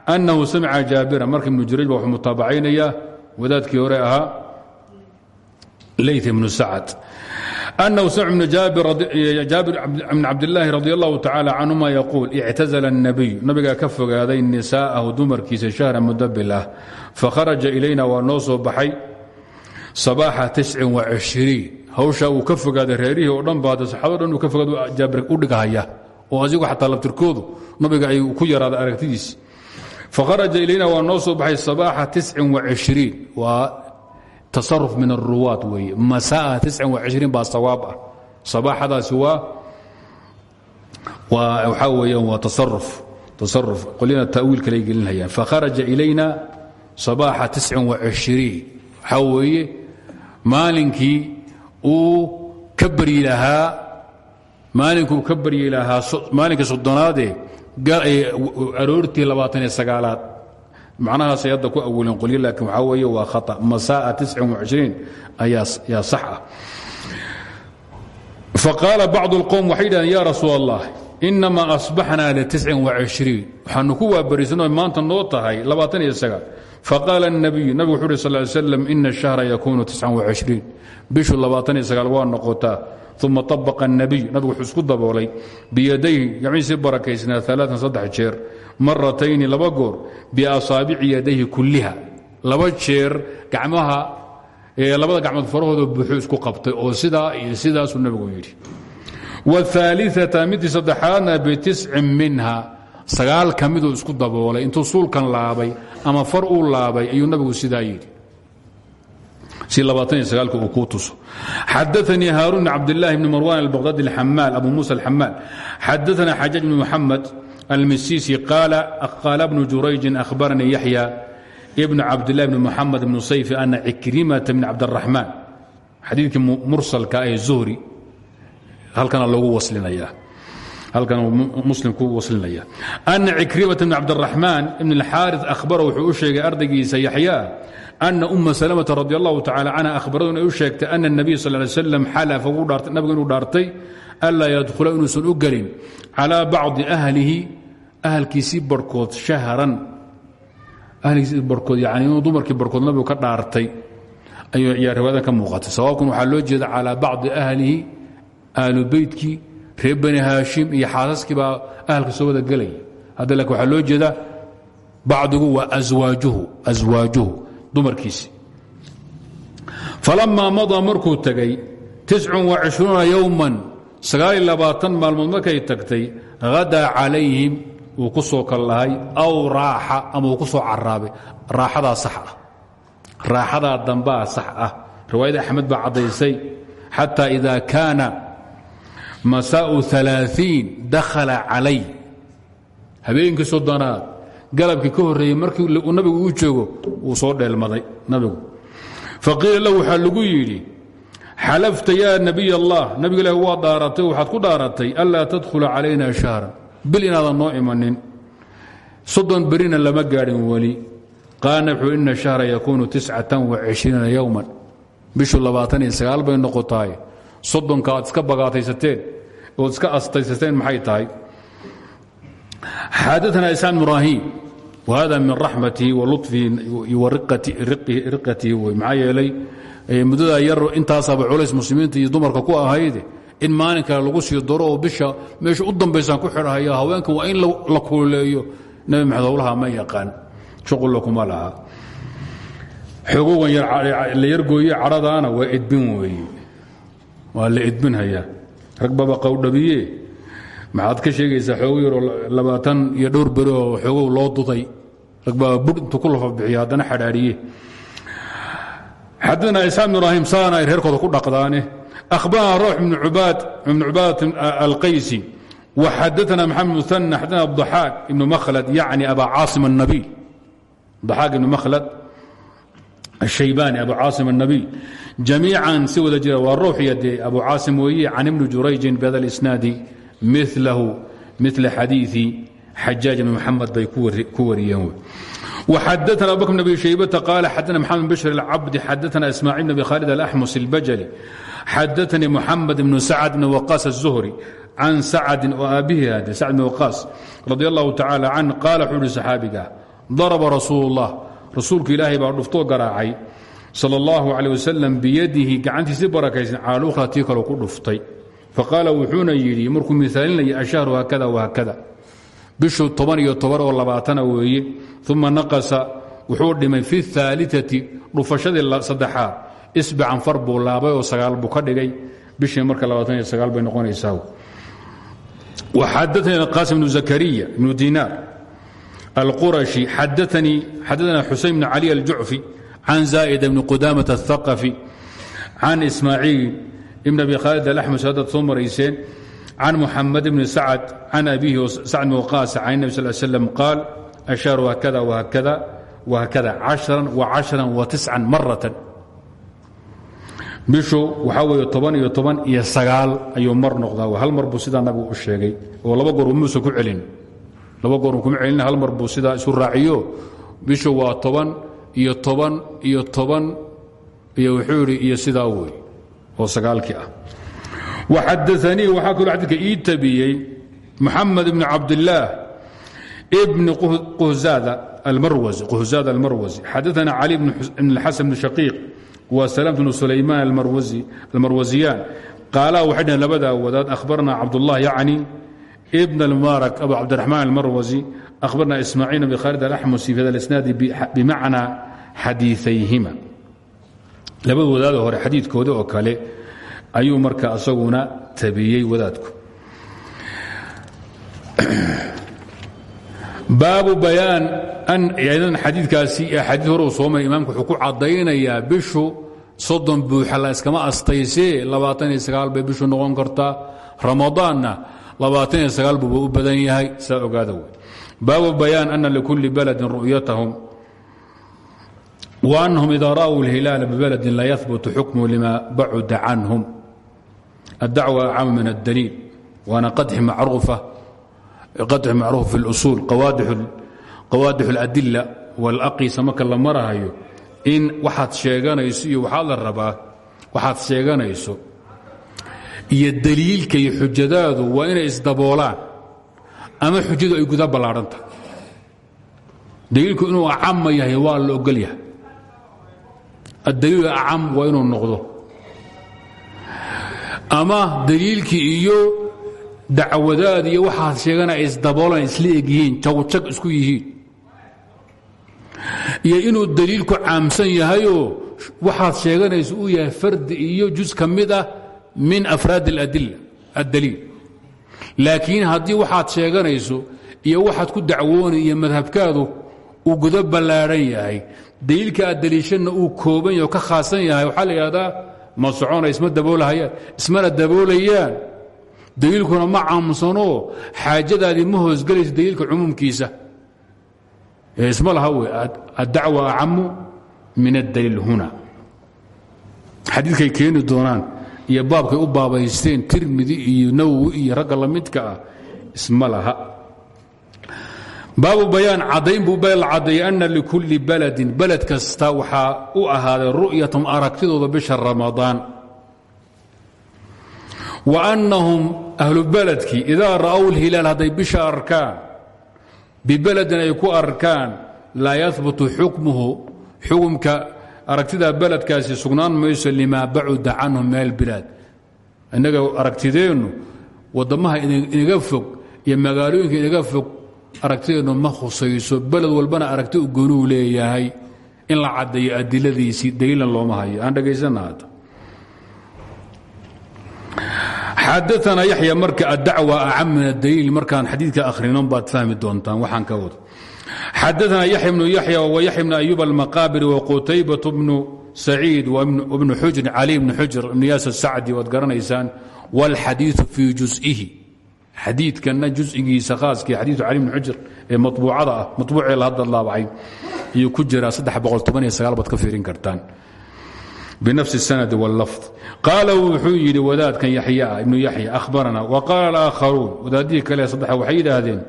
أnahu samca jaabira marka ibnu jurayj ba wuxuu mutaabacaynayaa wadaadkii hore ahaa layث bnu sacd أنه سمع بن جابر بن cabdاللahi رضي الله تعالى عنهma يقول اعتزل النبي nabigaa ka fogaaday نisاءahu dumarkiisa شhهرa mudo bil ah fakharaجa إlayna waa noo soo baxay صباxa hawshaa uu ka fogaaday reerihii oo dhan ba saxaabado dhan uu ka fogaad jaabir u dhigahaya oo asigu xataa labtirkoodu nabiga ay ku yaraaday aragtidiisi faharaja ilayna waa noo soo baxay sabaaxa ticin waishriin waa tasaruf min aruwaad weeye masaaa ticin waishriin baa sawaab ah sabaaxadaasi waa waa waxaa weeyaan waa tasaruf tasaruf qolyana ta'wiil kaley gelinayaan fakharaja ilayna sabaaxa ticin waishriin waxaa weeye maalinkii uu ka baryi lahaa maalinkuu ka baryi lahaa maalinkii soddonaadee aroortii labaatan iyo sagaalaad. Macnahaasay hadda ku awileen qolyo laakiin waxaa weeye waa khata. Masaaa ayaa sax ah. Faqaala bacdu اlqowm waxay yidhahdeen ya rasuul allah inamaa asbaxnaa waxaanu ku waabarisanoo maanta noo tahay faqaala الnabiyu nabigu wuxu uhi sal ly slam ina الshahra yakunu bishu waa noqotaa uma طabaqa الnabiy nabigu wuxuu isku daboolay biyadayhi gacmihiisii barakaysnaa aaaan saddex jeer maratayni laba goor biasaabici yadayhi kulliha laba jeer gamaha labada gacmood farahooda buuxuu isku qabtay oo sidaa iyo sidaasuu nabigu yidhi wاثaaliثata midii saddexaadna bitiscin minha sagaal ka miduu isku daboolay intuu suulkan laabay ama far uu laabay ayuu nabigu sidaa yidhi. Xadaanii haarun cabdlahi bn marwan bdaadi amaal abu musa amaal xadaana xajaaj bn muxamed almisisi qaala bnu jurayjin ahbaranii yaxya bn cabdlahi bn muxamed bnu sayfi ana cikrimata bn cabdaraxmaan xadiikii mursalka ee zuhri halkana loogu waslinaya halkan muslim ku waslinaya ana cikrimata bn cabdiraxmaan ibn اlxaari ahbara wuxuu u sheegay ardaygiisa yaxyaa ana uma salmata radi allahu tacala canha ahbaradu inay u sheegtay ana الnabiy sal ly slam xalafa nabigu inuu dhaartay anlaa yadkhula inuusan u gelin calىa bacdi ahlihi ahalkiisii barhkood shahran ahlkiisii barhkood yani inuu dumarkii barhkood nabigu ka dhaartay ayaa riwaayada ka muuqatay sababkan waxaa loo jeeda calىa bacdi ahlihi ahlu beytkii reer bani haashim iyo xaasaskii baa ahalka soo wada gelaya hadda waxaa loo jeeda bacdigu waa awaajuhu aswaajuhu dumarkiisi. Falamaa madaa markuu tegay yowman maalmood markay tagtay hadaa calayhim wuu ku soo kallahay aw raaxa ama uu ku soo caraabay raaxadaa sax ah. Ah. Riwaayada axmed baa caddaysay xata ida kaana masaau aaaiin dakhala calay. Habeenkii soddonaad galabkii ka horreeyey markii nabigu uu joogo wuu soo dheelmaday nabigu. Faqiila lahu waxaa lagu yidhi xalafta yaa nabiy allah. Nabiga ilaah waa dhaaratay waxaad ku dhaaratay anlaa tadkhula calayna shahran. Bil inaadan noo imanin. Soddon lama gaadhin weli. Qaana wuxuu shahra yakuunu tiscatan waishriina bishu labaatan iyo bay noqotaay soddonka aad iska bagaataysateen ood iska astaysateen maxay tahay? Xaadaana isaan ibraahim whada min raxmatihi wa luطfihi wa riqatihi wy maxaa yeelay muddadaa yar intaasaaba culays muslimiinta iyo dumarka ku ahayde in maalin kale lagu sii daro oo bisha meesha u dambaysaan ku xidhahaya haweenka waa in la kuuleeyo. Nabi maxamed howlaha ma yaqaan. Shuqulla kuma laha. Xoogogan la yargooye cadhadaana waa edbin weeye. Waa la edbinhayaa rag baba qowdhabiye maxaad ka sheegaysaa xoogo yaroo labaatan iyo dhowr beri oo xoogow loo duday rag baba bur intuu ku haddana xadhaadhiye. Xadana saana ay reerkooda ku dhaqdaane. Ahbarana rawx ibnu cubaad alqaysi. Wa xadana maxamed musan xadana abdaxaaq ibnu mahlad yacni abaa caasim annabiy. Daxaaq ibnu mahlad مخلد الشيباني أبو عاصم النبي جميعا سوى جرى والروح يدي أبو عاصم وي عن ابن جريج بهذا الإسناد مثله مثل حديث حجاج بن محمد بي كوري وحدثنا أبو بكر بن أبي شيبة قال حدثنا محمد بن بشر العبد حدثنا إسماعيل بن أبي خالد الأحمس البجلي xadaanii muxamed bnu sacd bn waqaas الzuhri can sacdin oo aabbihi hade sacd bn waqaas radi allahu tacaala can qaala wuxuu ihi saxaabiga daraba rasuul اllah rasuulku ilaahay baa dhuftoo garaacay sal اllahu calيه wasalam biyadihi gacantiisi barakaysan cala ukhra tii kaleu ku dhuftay faqaala wuxuuna yidhi markuu miaalinaya ashahru haakada wahaakada bishu toban iyo toban oo labaatana weeye uma naqasa wuxuu dhimay fi اثaaliثati dhufashadii saddexaad isbacan far buu laabay oo sagaal buu ka dhigay bishii marka labaatan iyo sagaal bay noqonaysaa وxadaثnي qاsim بن زكريا بن dinar الqرشي xadaثna xuseين بن علي الjuعفي عن زائد بن قدامة الثقفي عن إسماعيل بن أبي khالد الأحمس hadad soo marayseen عن محمد بن سعد عن أبيه سعد بن وقاس عن النبي صلى اه عليه وسلم قال أشار هكذا وهكذا وهكذا عشرا وعشرا وتسعا مرة bishu waxaa weeye toban iyo toban iyo sagaal ayuu mar noqdaa hal mar buu sidaa nabigu u sheegay oo laba goor umuusan ku celin laba goorun kuma celin hal mar buu sidaa isu raaciyo? Bishu waa toban iyo toban iyo toban iyo wuxuu iyo sidaa wey oo sagaalkii ah. Waxadaanii waxaa kaloo xadidka ii tabiyey muxamed ibni cabdillaah ibni quhzaada almarwasi xadaana cali ibn xasan bn shaqiiq wa salamt bn sulaymaan almarwasiyaan qaalaha waxay dhaheen labadaa wadaad ahbarnaa cabdulah yacni ابن المبارك أبو عبد الرحمن المروزي أخبرنا إسماعيل بن خالد الأحمسي في هذا الإسناد بمعنى حديثيهما لبدا وداد هو حديث كودا وكالي أيو مركا أصغونا تبيي ودادكم baabu bayaan n xadiikaasi xadii hore soo maray imaamku wuxuu ku caddaynayaa bishu soddon buuxa la iskama astaysee labaatan iyo sagaal bay bishu noqon kartaa ramadaanna labaatan iyo sagaal buuba u badan yahay saa ogaada wey baabu bayaan ana likulli baladin ru'yatahum وأنهم إذا رأوا الهلال ببلد لا يثبت حكمه لما بعد عنهم الدعوة أعم من الدليل وأنا قدح معروفة قدح معروف في الأصول قوادح qawaadix اladila wاlaqisa marka la marahayo in waxaad sheeganayso iyo waxaa la rabaa waxaad sheeganayso iyo daliilka iyo xujadaadu waa inay isdaboolaan ama xujadu ay guda ballaadhan tahay daliilku inuu acama yahay waa la ogol yahay. Addaliilu acam waa inuu noqdo. Ama daliilkii iyo dacwadaad iyo waxaad sheegana ay isdaboolaan isla eg yihiin jawjag isku yihiin. Iyo inuu daliilku caamsan yahayoo waxaad sheeganayso uu yahay fardi iyo jus ka mid ah min afraad addaliil. Laakiin haddii waxaad sheeganayso iyo waxaad ku dacwoonay iyo madhabkaadu uu gudo ballaadhan yahay daliilka aad daliishanna uu kooban yahay ka khaasan yahay waxaa la yidhahdaa ma socona isma daboolahayaan ismana daboolayaan daliilkuna ma caamsanoo xaajadaadii ma hoosgelayso daliilka cumuumkiisa. Isma laha wey addacwa acamu min addaliil huna. Xadiidkay keeni doonaan iyo baabkay u baabaysteen tirmidi iyo nawowi iyo ragga lamidka ah isma laha. Baabu bayaan caddayn buu bal caddeeyey ana likulli baladin baled kasta waxaa u ahaaday ru'yatum aragtidooda bisha ramadaan. Wa annahum ahlu baladkii idaa ra'ow lhilaal hadday bisha arkaan bibeledin ay ku arkaan laa yahbutu xukmuhu xukumka aragtida beledkaasi sugnaan mayso limaa bacuda canhu min albilaad innaga aragtideennu waddamaha inaga fog iyo magaalooyinka inaga fog aragtideennu ma khusayso. Beled walbana aragti u goonuu leeyahay in la caddeeyo adiladiisii daliilan looma hayo. Aan dhagaysana hadda xadaana marka addacwa acam min adaliil markaan xadiidka akhrinon baad fahmi doontaan waxaan ka wado xadaana yaxya bnu yaxya wayaxya bnu ayub almaqaabiri waqutaybat bnu saciid wbnu xujr cali bnu xujr ibnu yaas sacdi waad garanaysaan wاlxadiiu fii jusihi xadiidkana jusigiisa khaaskii xadiiu cali bnu xujr ee mabuucada ah mabuucee la hadda laabacay ayuu ku jiraa baad ka fiirin kartaan bnafsi اsanad wاllafظ qaala wuxuu yidhi wadaadkan yaxyaa ibnu yaxya ahbarana waqaala aakharuun wadaadihii kale saddexa waxay yidhaahdeen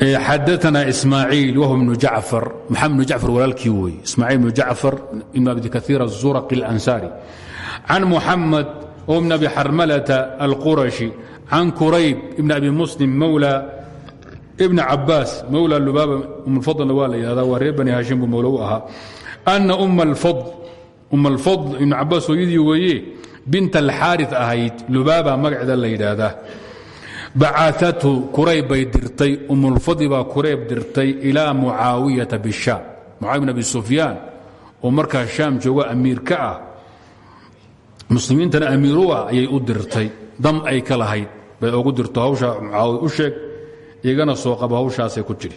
Eh, xadaana smaaciil wahw ibnu jacfar. Maxamed bnu jacfar walaalkii weeye ismaaciil bnu jacfar ibn abdi kaiir azuraqi alansaari. Can muxamed o bn abi xarmalata alqurashi. Can kurayb ibn abi muslim mowla ibni cabaas mowla lubaaba umfadlna waa la yidhahda waa reer bani haashim buu mowla u ahaa. Ana um umm alfadl ibnu cabaas hooyadii weeye bint alxaari ahayd. Lubaaba magaceeda la yidhaahdaa bacaatu kurayb bay dirtay umulfadli baa kurayb dirtay ilaa mucaawiyata bishaam. Mucaawiya bin abi sufyaan oo markaa shaam joogo amiir ka ah muslimiintana amiiru ah ayay u dirtay. Dam ay ka lahayd. Bay ogu dirto hawsha mucaawiya u sheeg igana soo qabo hawshaasay ku jiri.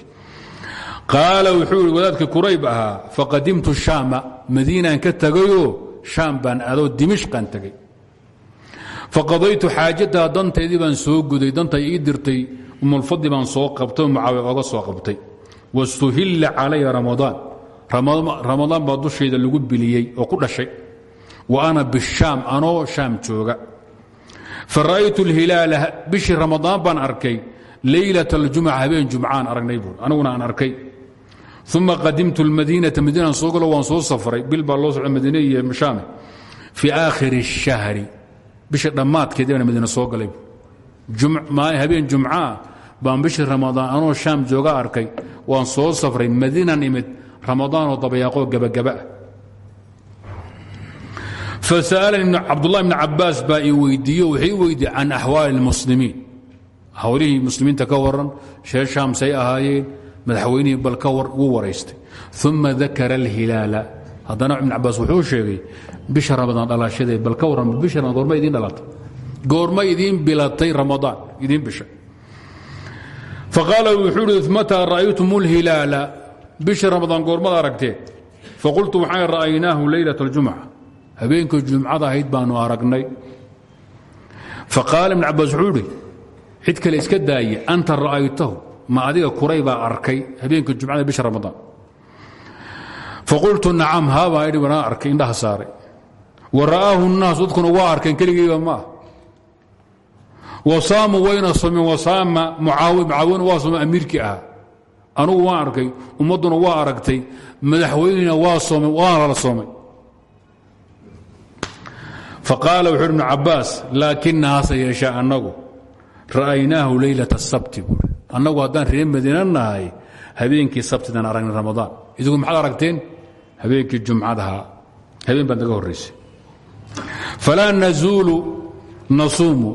Qaala wuxuu ihi wadaadkii kurayb ahaa faqadimtu shaama madiinaan ka tegayoo shaam baan adoo dimishqan tegay faqadaytu xaajataha dantaydii baan soo guday dantay ii dirtay umulfadli baan soo qabtay mucaawiya oga soo qabtay. Wastuhilla calaya ramadaan. Ramadaan baa dushayda lagu biliyey oo ku dhashay. Wa ana bishaam anoo shaam jooga. Fa ra'aytu lhilaala bishii ramadaan baan arkay leylat aljumca habeen jumcaan aragnay buur aniguna aan arkay. Uma qadimtu lmadiinata madiinaan soo galo waan soo bil baa loo socda madiine iyo shaame fii bisha dhammaadkeed baan madiine soo galay. Habeen jumcaa baan bishii ramadaan anoo shaam jooga arkay. Waan soo safray madiinan imid ramadaanoo dabayaaqoo gebagaba fasa'alani cabdullahi bni cabaas baa ii weydiiyo wuxuu ii weydiiye can axwaali اlmuslimiin hawlihii muslimiinta ka waran shee shaamsay ahaayeen madaxweynihii bal wuu waraystay. Uma dakara alhilaala. Haddana ibn cabaas wuxuu sheegay bisha ramadaan dhalashadeed bal ka warran bisha ramadaan goorma dhalatay goorma idiin bilatay ramadaan idiin bisha. Faqaala wuxuu ihi mataa ra'aytum اlhilaala bisha ramadaan goormad aragteen faqultu waxaan ra'aynaahu leylat اljumca habeenkii jumcada ahayd baanu aragnay. Faqaala ibn cabaas wuxuu cid kale iska daaye anta ra'aytahu ma adiga kuray baa arkay habeenka jumcada bisha ramadaan. Faqultu nacam haabaa idhi wanaa arkay indhaha saaray wa ra'aahu الnaas dadkuna waa arkeen keligeyba ma ah wasaamu wayna soomeen wasaama mucaawina waa soomeen amiirkii ahaa. Anugu waan arkay ummadduna waa aragtay madaxweynena waa soomay waana la soomay faqaala wuxuu ibnu cabaas laakina hase yeeshe annagu. Ra'aynaahu leylata sabti buui annagu haddaan reer madiina nahay habeenkii sabtidan aragnay ramadaan. Idigu maxaad aragteen? Habeenkii jumcadaha habeen falaa nazuulu nasuumu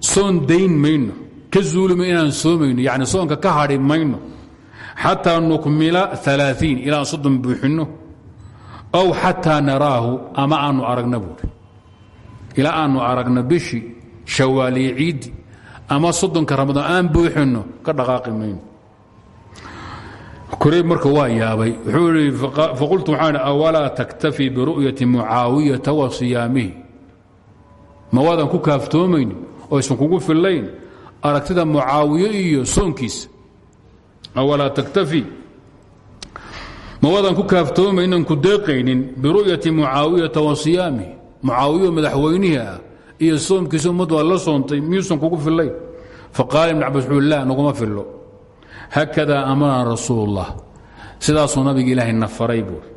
soon dayn mayno. Ka zuulima inaan soomayno. Yani soonka ka hadhi mayno. Xataa nukmila aaaiin ilaan soddon buuxinno. Aw xataa naraahu ama aanu aragna buuri ilaa aanu aragno bishii shawaaliye ciiddi ama soddonka ramadaan aan buuxinno ka dhaqaaqi mayno kurayb marka waa yaabay wuxuu ii faqultu waxaan awalaa taktafi biru'yati mucaawiyata wa siyaamihi? Ma waadan ku kaaftoomayni oo aysan kugu fillayn? Aragtida mucaawiye iyo soonkiisa. Awalaa taktafi? Ma waadan ku kaaftoomaynan ku deeqaynin biru'yati mucaawiyata wa siyaamihi? Mucaawiyo madaxweynihii ah iyo soomkiisa ummaddu waa la soontay miyuusan kugu fillayn? Faqaala ibn naguma fillo haakadaa amarana rasuulullah sidaasuu nabiga ilaahay na faray buuri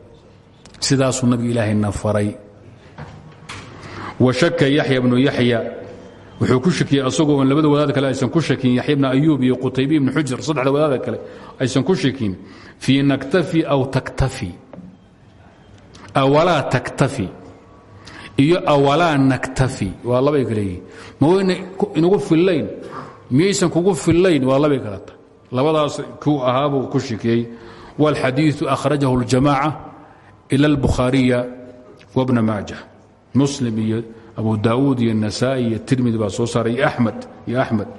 sidaasuu nabiga ilaahay na faray wa shaka yaxya bnu yaxya wuxuu ku shakiyey asagoo labada wadaad kale aysan ku shakin yaxya bna ayuub iyo qutaybi ibni xujr saddexda wadaada kale aysan ku shakin fii naktafi aw taktafi awalaa taktafi iyo awalaa naktafi waa labay kale ma wayna inagu fillayn miyaysan kugu fillayn waa labay kale labadaas kuu ahaabuu ku shikiyey wاlxadiiثu akhrajahu اljamaaca ila اlbukhaariya wbna maaja muslim iyo abu daauud iyo nasaai iyo tirmidi baa soo saaray axmed iyo axmed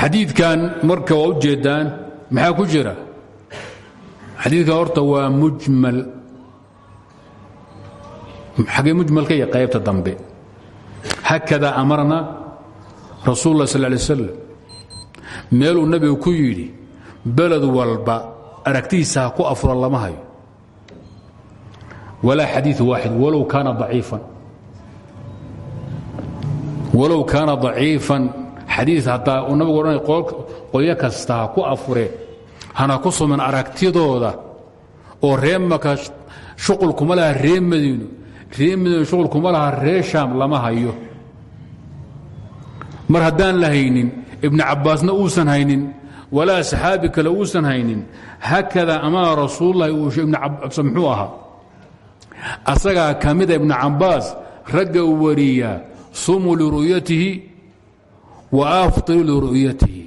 xadiidkan marka waa u jeedaan maxaa ku jira xadiidkan horta waa mujmal xagee mujmalka iyo qaybta dambe hakada amarna rasuul اlah sal lay slam meeluu nebigu ku yidhi beled walba aragtidiisa ha ku afuro lama hayo. Walaa xadii waaxid walow kaana aciifan walow kaana daciifan xadii hataa uu nabigu odhanay kasta ha ku afureen hana ku suman aragtidooda oo ree maka shuqul kuma laha ree shuqul kuma laha ree shaam lama hayo. Mar haddaan la haynin ibn cabaasna uusan haynin walaa saxaabi kale uusan haynin. Haakada amaana rasuululahi muxuu ahaa. Asagaa ka mida ibnu cabaas ragga uu wariyaa sumuu liru'yatihi wa aftiru liru'yatihi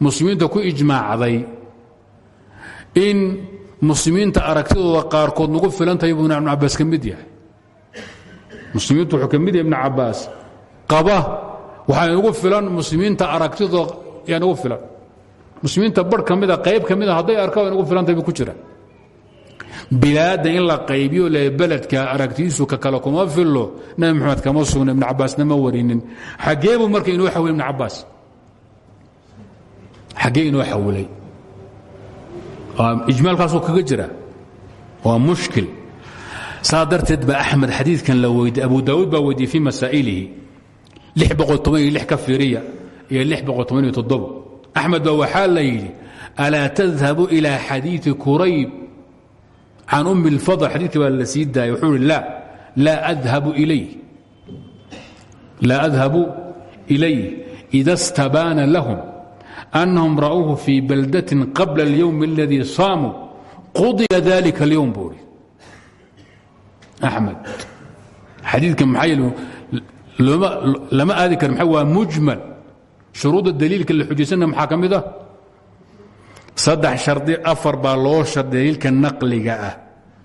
muslimiinta ku ijmaacday in muslimiinta aragtidooda qaarkood nagu filan tahay buu ibn cabaas ka mid yahay. Muslimiintu wuxuu ka mid yahay ibn cabaas qaba waxaa inagu filan muslimiinta aragtidooda yaa nagu filan. Muslimiinta bar ka qayb ka mida hadday arkaan inagu filantay buu ku jira bilaadda la qaybiyo le beledka aragtidiisu ka kale kuma fillo nabi moxamed kama sugna ibn cabaasna ma warinin. Xaggee buu marka inoo ibn cabaas xaggee inoo xawilay? Ijmaalkaasuu kaga jira waa mushkil. Saa darteed ba axmed xadiidkan la weydiy abu daawuud baa weydiiyey fii masaa'ilihi ka fiiriya iyo axmed ba waxaa la yidhi alaa tadhabu ilى xadiiثi kurayb can umi اlfadl xadiidka baa la sii daayay wuxuu hi laa adhabu ilayh ida اstabaana lahum أnahum ra'uuhu fii baldatin qabla اlyowm اladii saamuu qudiya dalika اlyowm buuri axmed xadiidka maxaa lama aadi kar waa mujmal. Shuruudda daliilka la xujaysanna maxaa ka mid ah? Saddex shardi afar baa loo shar daliilka naqliga ah.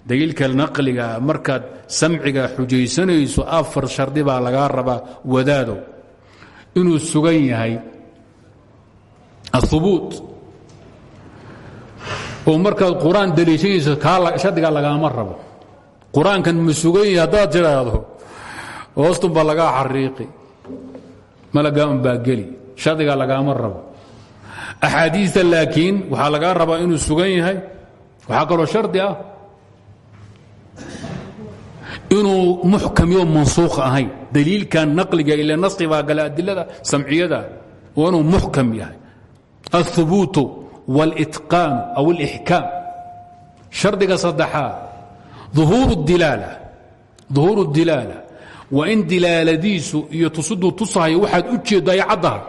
Daliilka naqliga ah markaad samciga xujaysanayso afar shardi baa lagaa rabaa wadaadow. Inuu sugan yahay ahubuut oo markaad qur'aan daliishanayso shardigaa lagaama rabo. Qur'aankan ma sugan yahay haddaad tidhaahdo hoostun baa lagaa xariiqi malagaa un baa geli shardigaa lagaama rabo axaadiista laakiin waxaa lagaa rabaa inuu sugan yahay waxaa kaloo shardi ah inuu muxkamiyo mansuukh ahayn daliilkan naqliga ila naski baa gale adilada samciyada waa inuu muxkam yahay aلhubuutu wاlitqaanu aw اlixkaam shardiga saddexaad uhuuru dilaala waa in dilaaladiisu iyo tusiduu tusahayo waxaad u jeeddo ay caddahay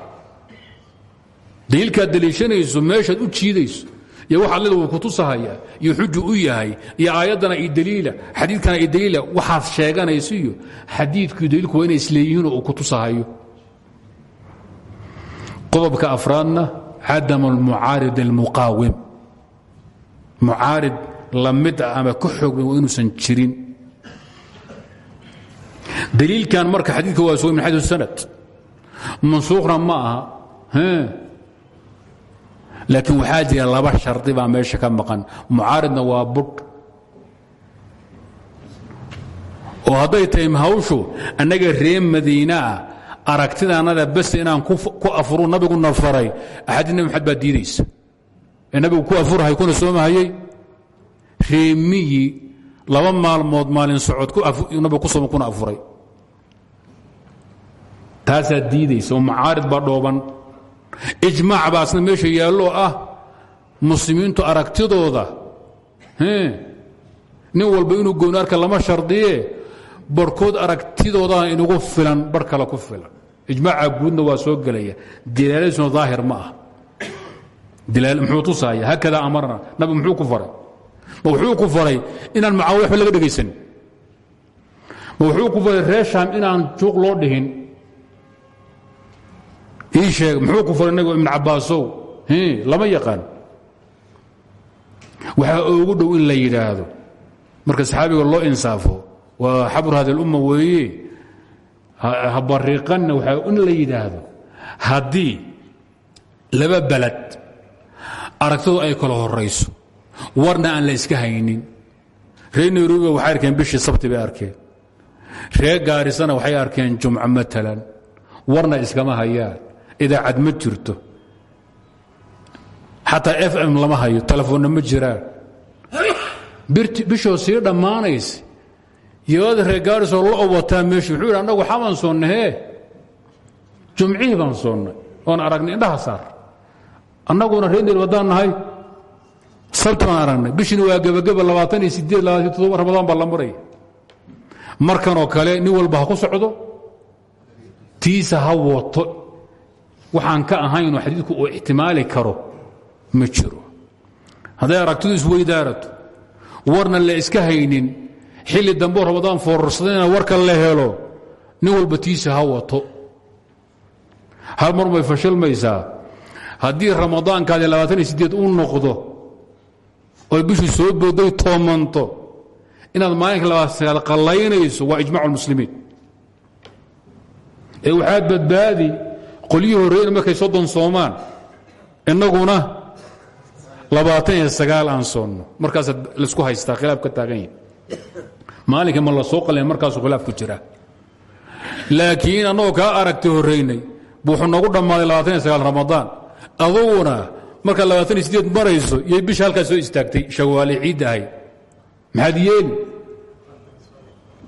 daliilkaad daliishanayso u jiidayso. Iyo wax allida wuu ku tusahayaa iyo xuju u yahay iyo aayaddana i daliila xadiidkana i daliila waxaad sheeganayso iyo xadiidkii daliilku waa inay isleeyihiinoo uu ku tusahayo. Qodobka afraadna cadam almucaarid almuqaawim. Mucaarid la mid ah ama ka xoogban waa inuusan jirin daliilkan marka xadiidka waa suga min xayu sanad. Mansuukhna ma aha. Laakiin waxaa jira laba shardi baa meesha ka maqan. Mucaaridna waa budh oo hadday tahay hawshu annaga ree madiinaa aragtidaanada bas inaan ku afuru nabiguna faray axaadiis nabi maxamed baa diidaysa. Ee nabigu ku afurhay kuna soomahayey reemiyi laba maalmood maalin socod nabigu taasaa diidaysa oo macaarid baa dhooban. Ijmaac baa asna meesha yaallo ah muslimiintu aragtidooda nin walba inuu gooni arka lama shardiye barhkood aragtidoodana inugu filan bar kale ku filan. Ijmaaca guudna waa soo gelaya. Dilaaladiisuna daahir ma ah muxuu tusaaya haakada amarna nabigu muxuu ku faray. Ma ku faray inaan macaawiya waxba laga dhegaysanin ma wuxuu ku faray reer shaam inaan juuq loo dhihin ii sheeg muxuu ku faray nabigu ibn cabbaasow? Lama yaqaan. Waxaa ugu dhow in la yidhaahdo. Marka saxaabiga loo insaafo waa xabru hadi اlumma weeye. Ha bariiqanna waxaa in la yidhaahdo. Haddii laba balad aragtadu ay kala horayso warna aan la iska haynin. Reer nairobi waxay arkeen bishii sabti bay arkeen. Reer gaarisana waxay arkeen jumco matalan warna iskama hayaan idaacad ma jirto. Xataa f m lama hayo telefoonna ma jiraan. Bishoo sii dhammaanaysa yoada reer gaarisoo la obataa meeshu wuxuu yidhi annagu xaban soonnahee jumcihii baan soonnay. Oon aragnay indhaha saar. Annaguna reer nairobi haddaan nahay. Sabti baan aragnay. Bishina waa gebageba labaatan ramadaan baa la maraya markanoo kale nin walba ku socdo. Tiisa ha wato waxaan ka ahaynoo xadiidku uu ixtimaali karo ma jiro. Hadday aragtidu isweydaarato warna la iska haynin xilli dambeo ramadaan foorarsadayna warka la helo nin walba tiisa ha wato. Hal mar may fashilmaysaa? Haddii ramadaankaadi labaatan iyo sideed u noqdo oy bishii soo booday toomanto inaad maalinka labaad sagaal qallaynayso waa ijmac اlmuslimiin ee waxaad badbaadi qolyihii horreyna markay soddon soomaan innaguna labaatan iyo aan soonno. Markaasaad la isku haystaa khilaaf ka taagan maalinka ma la soo qalin markaasuu khilaaf ku jira laakiin annagoo kaa aragtay horraynay bu wuxuu noogu dhammaaday ramadaan. Aduguna markaad labaatan marayso iyo bisha halkaas soo istaagtay shawaale ciid ahayd maxaad yeeli?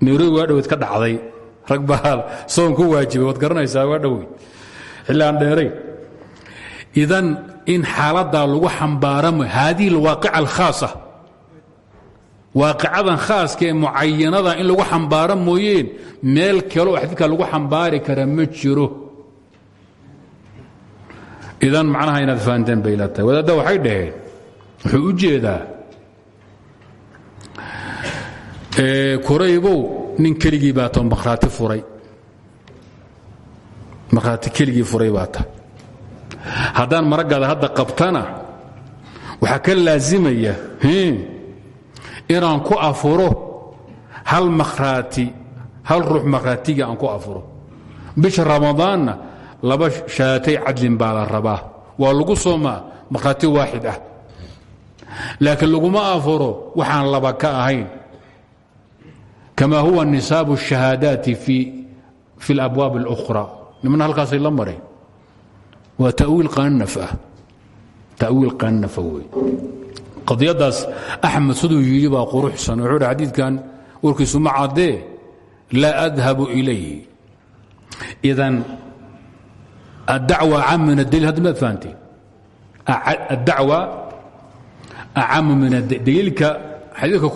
Nairobi waa dhoweed ka dhacday. Rag baa soon ku waajibay waad garanaysaa waa dhoweyd xilli aan dheeray. Idan in xaaladdaa lagu xambaaramo haadihi alwaaqica alkhaasa. Waaqicadan khaaska ee mucayanada in lagu xambaaro mooyeen meel kale oo xadiidka lagu xambaari kara ma jiro. Idan macnaha inaad fahanteen bay la tahay. Wadaadda wuxuu u jeedaa kuraybow nin keligii baa tao makhraati furay markhaati keligii furay baa ta haddaan maraggaada hadda qabtana waxaa ka laasimaya inaan ku afuro hal makhraati hal ruux makhraatiga aan ku afuro bisha ramadaanna laba shaatay cadlin baa la rabaa waa lagu soomaa makhraati waaxid ah laakiin laguma afuro waxaan laba ka ahayn kama huwa nisaabu الشhahaadaati fi اlabwaab اlأkhra nimana halkaasay la mareen waa tawiil qanaf ah. Tawiil qanafa wey qadiyadaas axmed siduu yidhi baa quruxsan wuxuu hi xadiidkan warkiisu ma adhabu ilayhi. Idan addacwa acam min adaliil hadda maad fahanteen addacwa acamu min daliilka xadiidka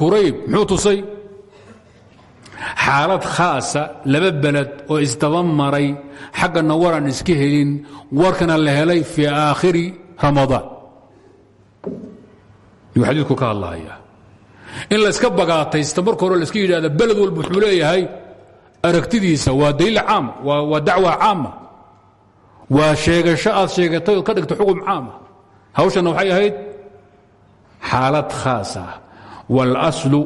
xaalad khaasa laba beled oo isdaba maray xaggana waraan iska helin warkana la helay fii aakhiri ramadaan yuu xadiidku ka hadlahaya in layska bagaataysta marka hore layska yidhahda beled walba wuxuu leeyahay aragtidiisa waa daliil caam waa dacwa caama. Waa sheegasho aad sheegatay ood ka dhigta xukun caama hawshanna waxay ahayd xaalad khaasa. Wاlأslu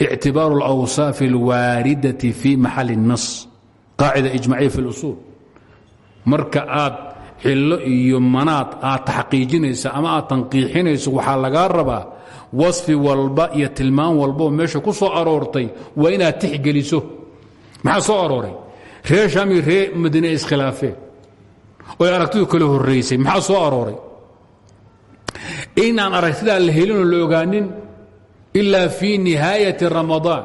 اctibaaru اlأwsaafi اlwaaridati fi maxal الnas qaacida ijmaciya fi اlusuul marka aad xillo iyo manaad aad taxqiijinaysa ama aad tanqiixinayso waxaa lagaa rabaa wasfi walba iyo tilmaan walba oo meesha ku soo aroortay waa inaad tixgeliso maxaa soo arooray reer shaami ree madiine iskhilaafeen oy aragtidu kala horraysay maxaa soo arooray inaan aragtidaa la helinoo la ogaanin ilaa fii nihaayati ramadaan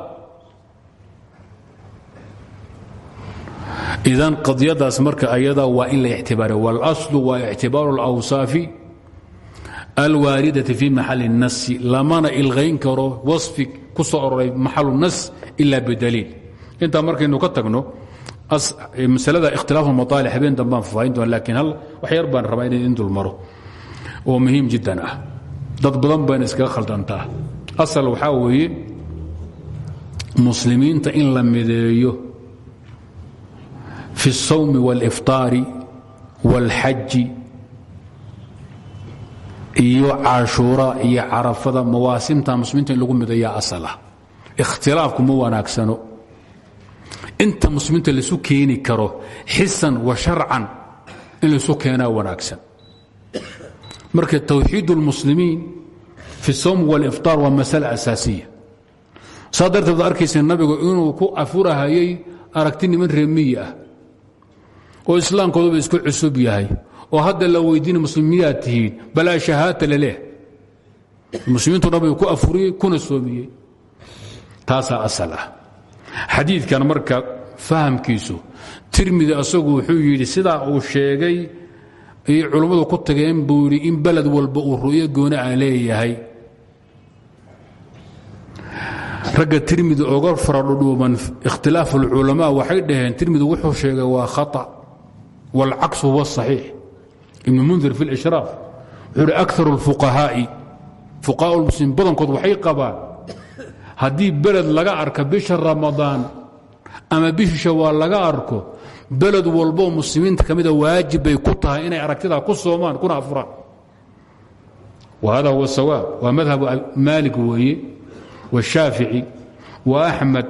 idan qadiyadaas marka ayada waa in la ictibaara wاlأصlu waa ictibaaru اlأwsaafi alwaaridati fi maxali الnasi lamana ilqayn karo waصfi ku soo aroray maxalu nas ila bidaliil intaa markaynu ka tagno masalada ikhtilaafu maطaali habeen dambaan fafaahin doona lakiin hal wax yar baan rabaa inay in dulmaro oo muhiim jiddan ah dad badan bayna iskaga khaldantaa asal waxaa weeye muslimiinta in la mideeyo fi الsawmi wاlifطaari wاlxaji iyo caashuura iyo carafada mawaasimta muslimiinta in lagu mideeyaa asalah ikhtilaafku ma wanaagsano inta muslimiinta laisu keeni karo xisan wa sharcan in laisu keenaa wanaagsan marka tawxiid اlmuslimiin fi الsawm wاlifطaar waa masale asaasiya saa darteed ad arkaysa nabigu inuu ku afurahayay aragti niman reemiyi ah oo islaamkooduba isku cusub yahay oo hadda la weydiina muslimiyaad tihiin balaa shahaata laleh muslimiintu nabigu ku afuriyey kuna soomiyey taasaa asal ah xadiidkan marka fahamkiisu tirmidi asagu wuxuu yidhi sidaa uu sheegay ayay culummadu ku tageen buu yidhi in beled walba uu ru'yo gooni a leeyahay ragga tirmidi oga faradhudhuuban ikhtilaaf اlculamaa waxay dhaheen tirmidi wuxuu sheegay waa khaطأ wاlcaksu huwa الصaxiix ibn mundir fi اlishraaf wuxuu hi akar اlfuqahaa'i fuqaha lmuslimiin badankood waxay qabaan haddii beled laga arka bisha ramadaan ama bishi shawaal laga arko beled walboo muslimiinta ka mida waajib bay ku tahay inay aragtidaa ku soomaan kuna afuraan wa hada huwa sawaab waa madhabu maalik weeye wالshaafici وaأxmed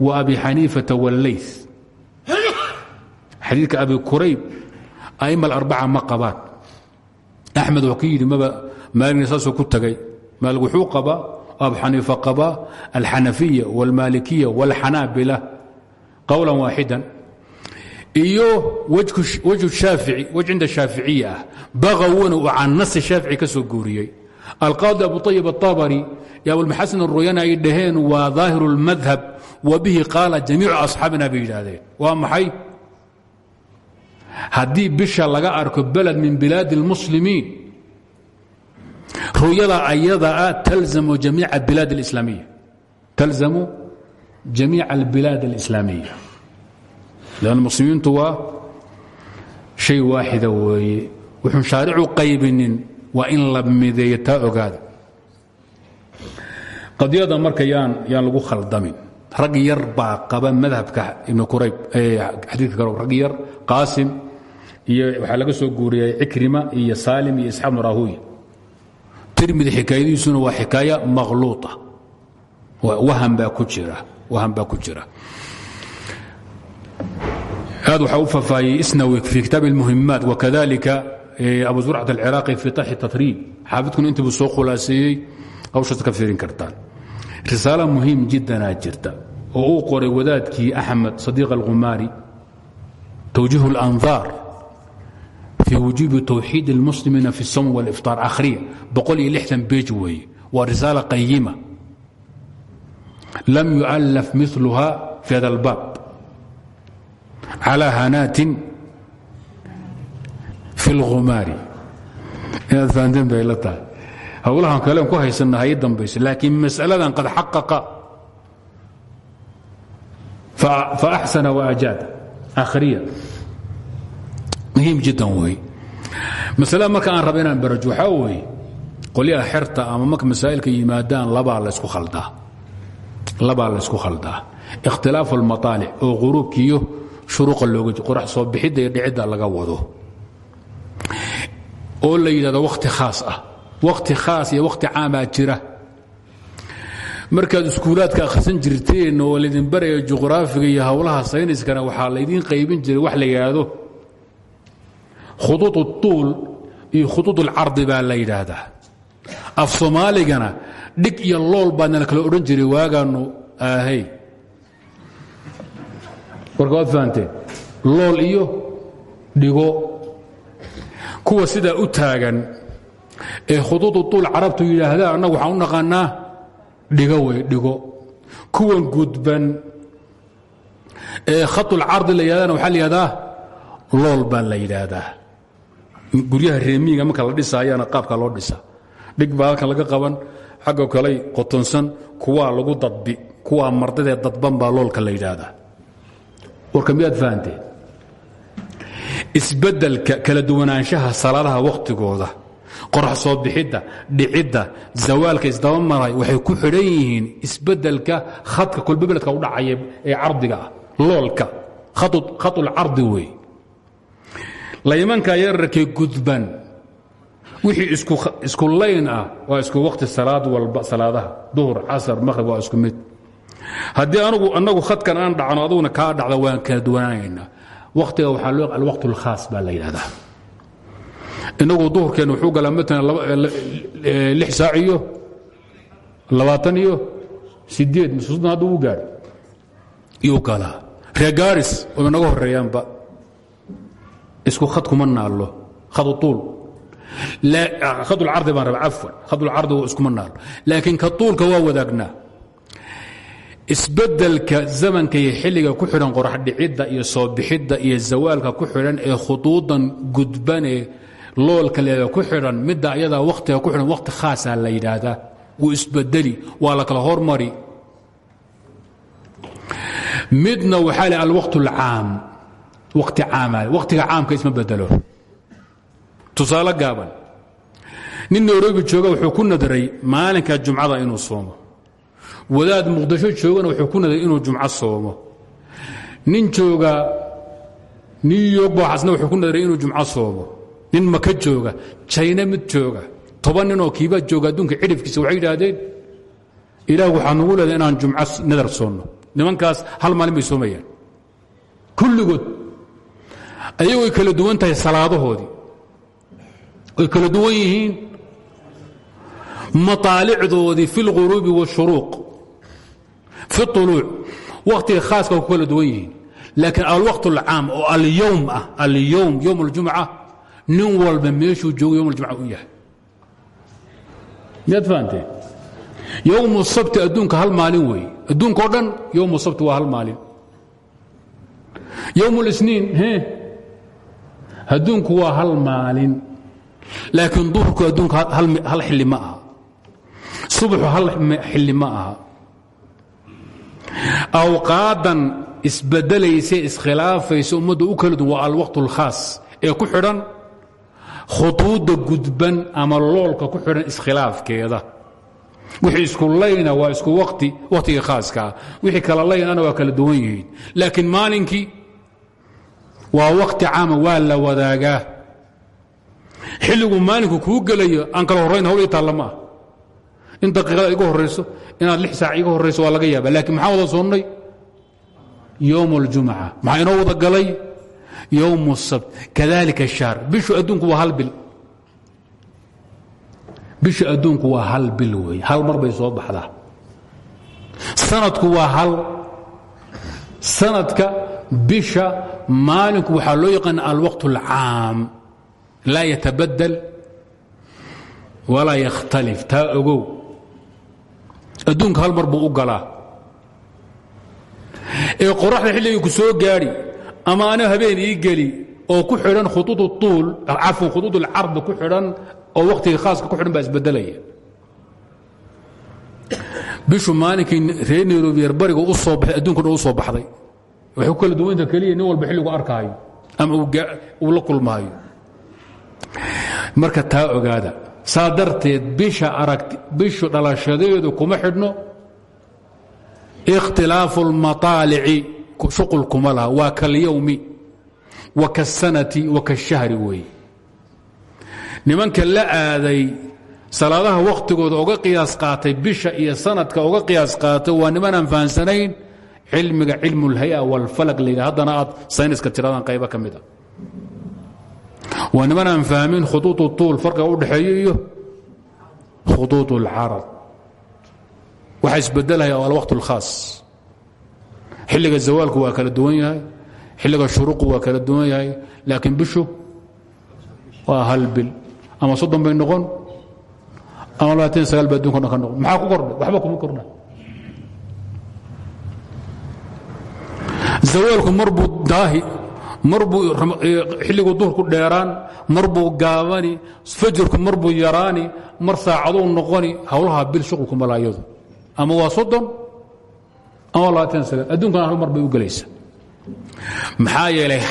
وabi xaniifata wاllayث xadiidka abi kurayb aima alarbaca ma qabaan axmed waa ka yidhi maba maaligna saasuu ku tagay maalig wuxuu qabaa abu xaniifa qabaa alxanafiya wاlmaalikiya wاlxanaabila qowla waaxidan iyo wajhu shaafici wej cinda shaaficiya ah bagawuna uu can nasi shaafici ka soo guuriyey alqaadi abu طayib الطabri iyo abulmaxasin الruyana ay dhaheen waa ظaahiru الmadhab wa bihi qaala jamiicu asxaabina bay yidhaahdeen waa maxay haddii bisha laga arko beled min bilaadi اlmuslimiin ru'yada ayadaa talzamu jamiica bilaad اlislaamiya talzamu jamiica albilaad اlislaamiya lann muslimiintu waa shay waaxida weeye wuxuun shaaricu qaybinin waa in la mideeyo ogaada. Qadiyada marka yaan lagu khaldamin rag yar baa qaba madhabka ibnu kurayb xadiidka kale rag yar qaasim iyo waxaa laga soo guuriyey cikrima iyo saalim iyo isxaaq bnu rahuya tirmidi xikaayadiisuna waa xikaaya makhluuطa wahan baa ku jira wahan baa ku jira. Aad waxaa u fafaahiyey isnawi fi kitaab اlmuhimaat abu zurcat alciraaqi fi taxi tatriib xaafidkuna intiibuu soo khulaaseeyey hawshaas ka fiirin kartaan risaalo muhiim jiddanaa jirta oo uu qoray wadaadkii axmed sadiiq alkhumaari towjiih اlanhaar fii wujuubi tawxiid اlmuslimiina fi الsawm wاlifطaar akhriya boqol iyo lixdan beej weeye waa risaala qayima lam yu'alaf miluha fi hada اlbaab calى hanaatin fi اlgumaari inaad fahanteen bay la tahay. Howlahan kalen ku haysanna hay dambayso laakiin masaladan qad xaqaqa. Faaxsana waajaada akhriya. Muhiim jiddan wey masalada marka aan raba inaan barajo waxaa weeye qolyaha xerta ama marka masaa'ilka yimaadaan labaa laysku khaldaa. Labaa laysku khaldaa. Ikhtilaafu almataalic oo quruubkiiyo shuruuqa looga qorax soo bixidda iyo dhicidda laga wado oo la yidhahdo wakhti khaas ah. Wakhti khaas iyo wakhti caamaa jira. Markaad iskuulaadka akhrisan jirteen oo laydin baraya juqraafiga iyo hawlaha sayniskana waxaa laydiin qaybin jiray wax la yidhaahdo. Khuduud utuul iyo khuduud ulcardi baa la yidhaahdaa. Af soomaaligana dhig iyo lool baadnala kala odhan jiray waagaanu ahay warka waad lool iyo dhigo kuwa sidaa u taagan ee khuduud uul carabtu yidhaahdaan annagu waxaan u naqaanaa dhigo wey dhigo. Kuwan gudban ee khaulcardi la yidhahdana waxaa la yidhahdaa lool baa la yidhaahdaa. Guryaha reemiyiga marka la dhisaayana qaabka loo dhisa. Dhig baa halkan laga qaban. Xagga kaley qotonsan kuwaa lagu dadbi kuwaa mardadee dadban baa loolka la yidhaahdaa. Warka miyaad fahanteen isbeddelka kala duwanaanshaha salaadaha wakhtigooda qorax soo bixidda dhicidda zawaalka isdaba maray waxay ku xidhan yihiin isbeddelka khadka kolbebeledka u dhacaya ee cardiga ah loolka. Khaulcardi wey laymanka yararkee gudban. Wixii isku layn ah waa isku wakhti salaad walba salaadaha. Duhur casar maqhrib waa isku mid. Haddii annagu khadkan aan dhacno aduguna kaa dhacda waan kala duwanaanaynaa wakhtiga waxaa loo alwaqt اlkhaas baa la yidhahdaa. Inagu duhurkeen wuxuu galaa maalan lix saac iyo labaatan iyo sideed mise soddon hadda uu gaadho? Iyuu galaa. Reegaaris wayba naga horeeyaanba isku khad kuma naallo. Khadu tuul. Khadulcardi baan raba cafwan. Khadulcardi iskuma naalo laakiin ka tuulka waa wadaagnaa isbeddelka zamanka iyo xilliga ku xidhan qorax dhicidda iyo soo bixidda iyo zawaalka ku xidhan ee khuduudan gudbanee loolka leeda ku xidhan midda ayadaa wakhtiga ku xidhan wakhti khaasaa la yidhaahdaa. Wuu isbedeli waa la kala hormari. Midna waxaa le alwaqt اlcaam wakhti caama wakhtiga caamka isma bedelo. Tusaale gaaban nin nairobi jooga wuxuu ku nadray maalinka jumcada inuu soomo wadaad muqdisho joogana wuxuu ku nadray inuu jumco soomo. Nin jooga new york booxasna wuxuu ku nadray inuu jumco soomo. Nin maka jooga jayna mid jooga toban ninoo kiiba jooga adduunka cidhifkiisa waxay yidhaahdeen ilaah waxaa nugu leeday inaan jumco nadar soonno. Nimankaas hal maalin bay soomayaan kulligood ayagoy kala duwan tahay salaadahoodii kala duwan yihiin mataalicdoodii fi اlghuruubi wاshuruuq fi اطuluuc wakhtiga khaaska way ku kala duwan yihiin laakiin alwaqt اlcaam oo alyowm ah alyowm yowm اljumca nin walba meeshuu joogo yowm اljumca u yahay miyaad fahanteen yowm sabti adduunka hal maalin weeye adduunka o dhan yowm sabti waa hal maalin yowm اlisniin adduunku waa hal maalin laakiin duhurku adduunka hal xilli ma aha subaxu hal xilli ma aha awqaadan isbedelaysa iskhilaafaysa ummadda u kala duwan waa alwaqt اlkhaas ee ku xidhan khutuudda gudban ama loolka ku xidhan iskhilaafkeeda wixii isku layna waa isku wati wakhtiga khaaskaa wixii kala laynana waa kala duwan yihiin laakiin maalinkii waa wakhti caama waa la wadaagaa xilligu maalinku kuu gelayo aan kala horrayn hawl taalla ma in daqiiqada iga horrayso inaad lix saac iga horrayso waa laga yaaba laakiin maxaa wada soonnay yowm اljumca maxaa inoo wada galay yowm الsabt kadalika الshahr bishu adduunku waa hal bil bisha adduunku waa hal bil wey hal mar bay soo baxdaa sanadku waa hal sanadka bisha maalinku waxaa loo yaqaana alwaqt اlcaam laa yatabadal walaa yakhtalif taa ogow adduunka hal mar buu u galaa. Ee qoraxda xilligii ku soo gaadhi ama ana habeen ii geli oo ku xidhan khuuud uul cafwan khuuud ulcardi ku xidhan oo wakhtiga khaaska ku xidhan baa isbedelaya. Bishu maalinkii reer nairobi bariga u soo baxay adduunka dhan u soo baxday. Waxay ku kala duwanta keliya nin walba xilligu arkaayo ama uu la kulmaayo. Marka taa ogaada saa darteed bisha aragt bishu dhalashadeedu kuma xidhno ikhtilaafu اlmaطaalici shuqul kuma laha waa kalyowmi wa kasanati wa kashahri weeye nimanka la aaday salaadaha wakhtigooda oga qiyaas qaatay bisha iyo sanadka oga qiyaas qaatay waa niman aan fahansanayn cilmiga cilmu اlhay-a wاlfalaq layidha haddana aad sayniska tiradaan qaybo ka mid a waa niman aan fahmin khuduud tuul farqiga u dhexeeyo iyo khuduud اlcarad waxa isbedelaya waa alwaqt اlkhaas xilliga zawaalku waa kala duwan yahay. Xilliga shuruqu waa kala duwan yahay. Laakiin bishu waa hal bil. Ama soddon bay noqon ama labaatan sagaal ba adunka dhan ka noqon. Maxaa ku kordhay? Waxba kuma kordha zawaalku mar mar buu xilliguu duhurku dheeraan mar buu gaabani fajrku mar buu yaraani mar saacaduu noqoni hawlaha bil shuqulkuma laayadu ama waa soddon? Ama labaatan adduunkana hal mar bay u gelaysa.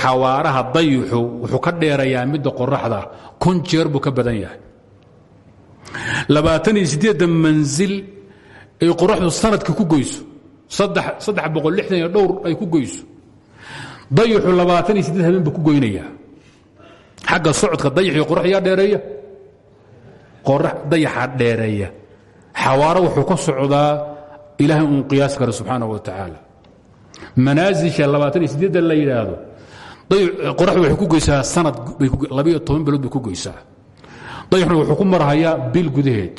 Xawaaraha dayuxu wuxuu ka dheerayaa midda qoraxda kun jeer buu ka badan yahay. Labaatan iyo siddeedda mansil ay qoraxdu sanadka ku goyso. Saddex boqol lixdan iyo dhowr ay ku goyso dayuxu labaatan iyo siddeed habeen buu ku goynayaa. Xagga socodka dayaxii qorax yaa dheereeya? Qorax dayaxa dheereeya. Xawaaro wuxuu ka socdaa ilaahay uun qiyaas kara subxaanaه wa tacaala. Manaasisha labaatan iyo siddeedda la yidhaahdo qoraxdu ku goysaa sanad labayo toban bilood bay ku goysaa. Dayaxna wuxuu ku marhayaa bil gudaheed.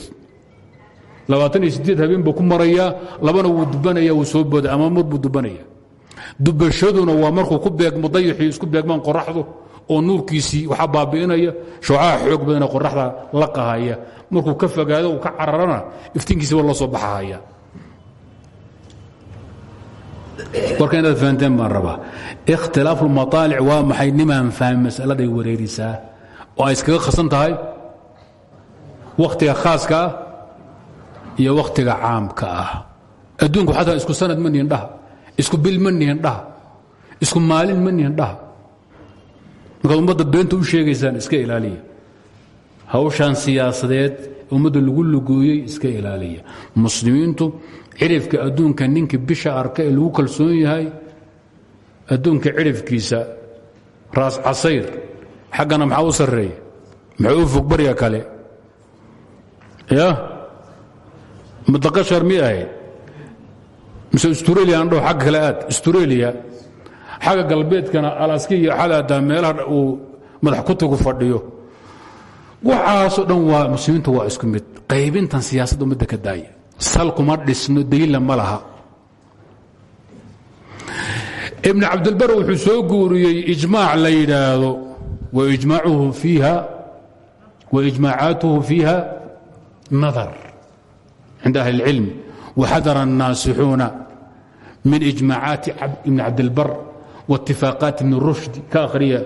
Labaatan iyo siddeed habeen buu ku marayaa labana wuu dubanaya wuu soo booda ama mar buu dubanaya dubashaduna waa markuu ku beegmo dayaxii isku beegmaan qoraxdu oo nuurkiisii waxaa baabi'inaya shoocaha xoog badana qoraxda la qahaya. Markuu ka fogaado uu ka cararana iftiinkiisiba loo soo baxahaya warka inaad fahanteen baan rabaa ikhtilaafu lmaaalic waa maxay? Nimaan fahmin masaladay wareerisaa? Oo ay iskaga khasan tahay? Wakhtiga khaaska ah iyo wakhtiga caamka ah. Adduunku xataa isku sanad ma nihin dhaha isku bil ma nihin dhaha isku maalin ma nihin dhaha markaad ummadda beenta u sheegaysaan iska ilaaliya. Hawshan siyaasadeed ummadda lagu lugooyey iska ilaaliya. Muslimiintu cirifka adduunka ninka bisha arka ee lagu kalsoon yahay adduunka cirifkiisa raas casayr xaggana maxaa u sarreeya maxaa u fog barya kale? Ya? Madaqashar mi ahayd mise australia andho xagga kale aad? Australia. Xagga galbeedkana alaski iyo xadaadaa meelaha uu madax kutigu fadhiyo. Waxaasoo dhan waa muslimiintu waa isku mid. Qaybintan siyaasadda ummadda ka daaya sal kuma dhisno daliilla ma laha. Ibn cabdilbar wuxuu soo guuriyey ijmaac la yidhaahdo waijmaacaatuhu fiiha nadar. Cinda ahli اlcilm waxadara الnaasixuuna min ijmaacaati ibn cabdilbar waاtifaaqaat ibn rushdi ka akhriya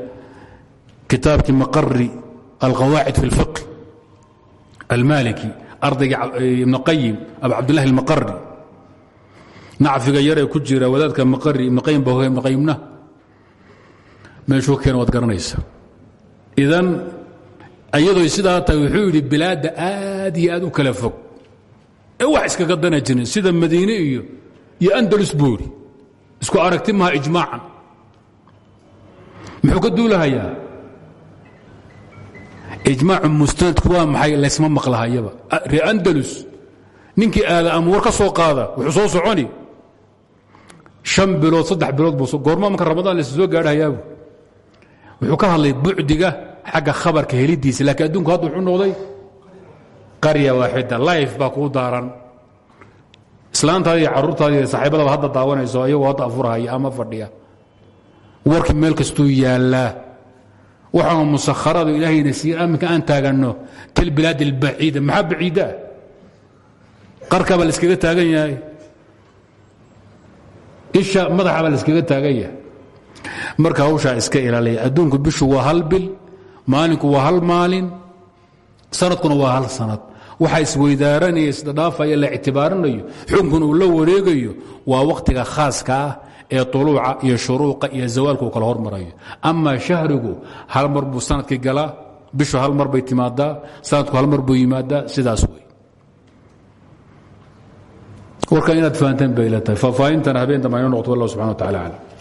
kitaabkii maqari alqawaacid fi اlfiq almaliki ardayga ibn qayim abu cabdillahi almaqari nacfiga yaree ku jira wadaadka maqari ibn qayim ba ibn qayimna meeshuu keena waad garanaysa idan iyadoo sidaa tahay wuxuu yidhi bilaadda aad iyo aad u kala fog ee wax iskaga dana jirin sida madiine iyo iyo andalus yidhi isku aragti maha ijmaacan. Muxuu ka duulahayaa? Ijmaacu mustanadku waa maxay laysma maqlahayaba ree andalus. Ninkii aada ama war ka soo qaada wuxuu soo soconi. Shan bilood saddex bilood buu goorma marka ramadaan laysa soo gaadhahayaabu. Wuxuu ka hadlay bucdiga xagga khabarka helidiisa laakiin adduunku hadda wuxuu noqday qarya waaxida life baa kuu daaran. Islaantaada iyo carruurtaada iyo saaxiibadaba hadda daawanayso ayagoo hadda afurhaya ama fadhiya. Warkii meel kastuu yaallaa waxaa musakharadu ilaahayna siiye aminka aan taaganno kalbilaad albaciida maxaa baciida? Ah qarkabaa la iskaga taagan yahay. Isha madaxabaa la iskaga taagan yahay. Marka hawshaa iska ilaaliya adduunku bishu waa hal bil maalinku waa hal maalin sanadkuna waa hal sanad waxa isweydaaranaya isdhadhaafaya la ictibaarinayo. Xukunkuna uu la wareegayo waa wakhtiga khaaska ah ee uluuca iyo shuruuqa iyo zawaalka uu kala hormarayo. Amaa shahrigu hal mar buu sannadkii galaa bishu hal mar bay timaadaa sanadku hal mar buu yimaadaa sidaas wey warkan inaad fahanteen bay ila tahay. Faahfaahintana habeen dambe aynu noqoto wallah wa tacala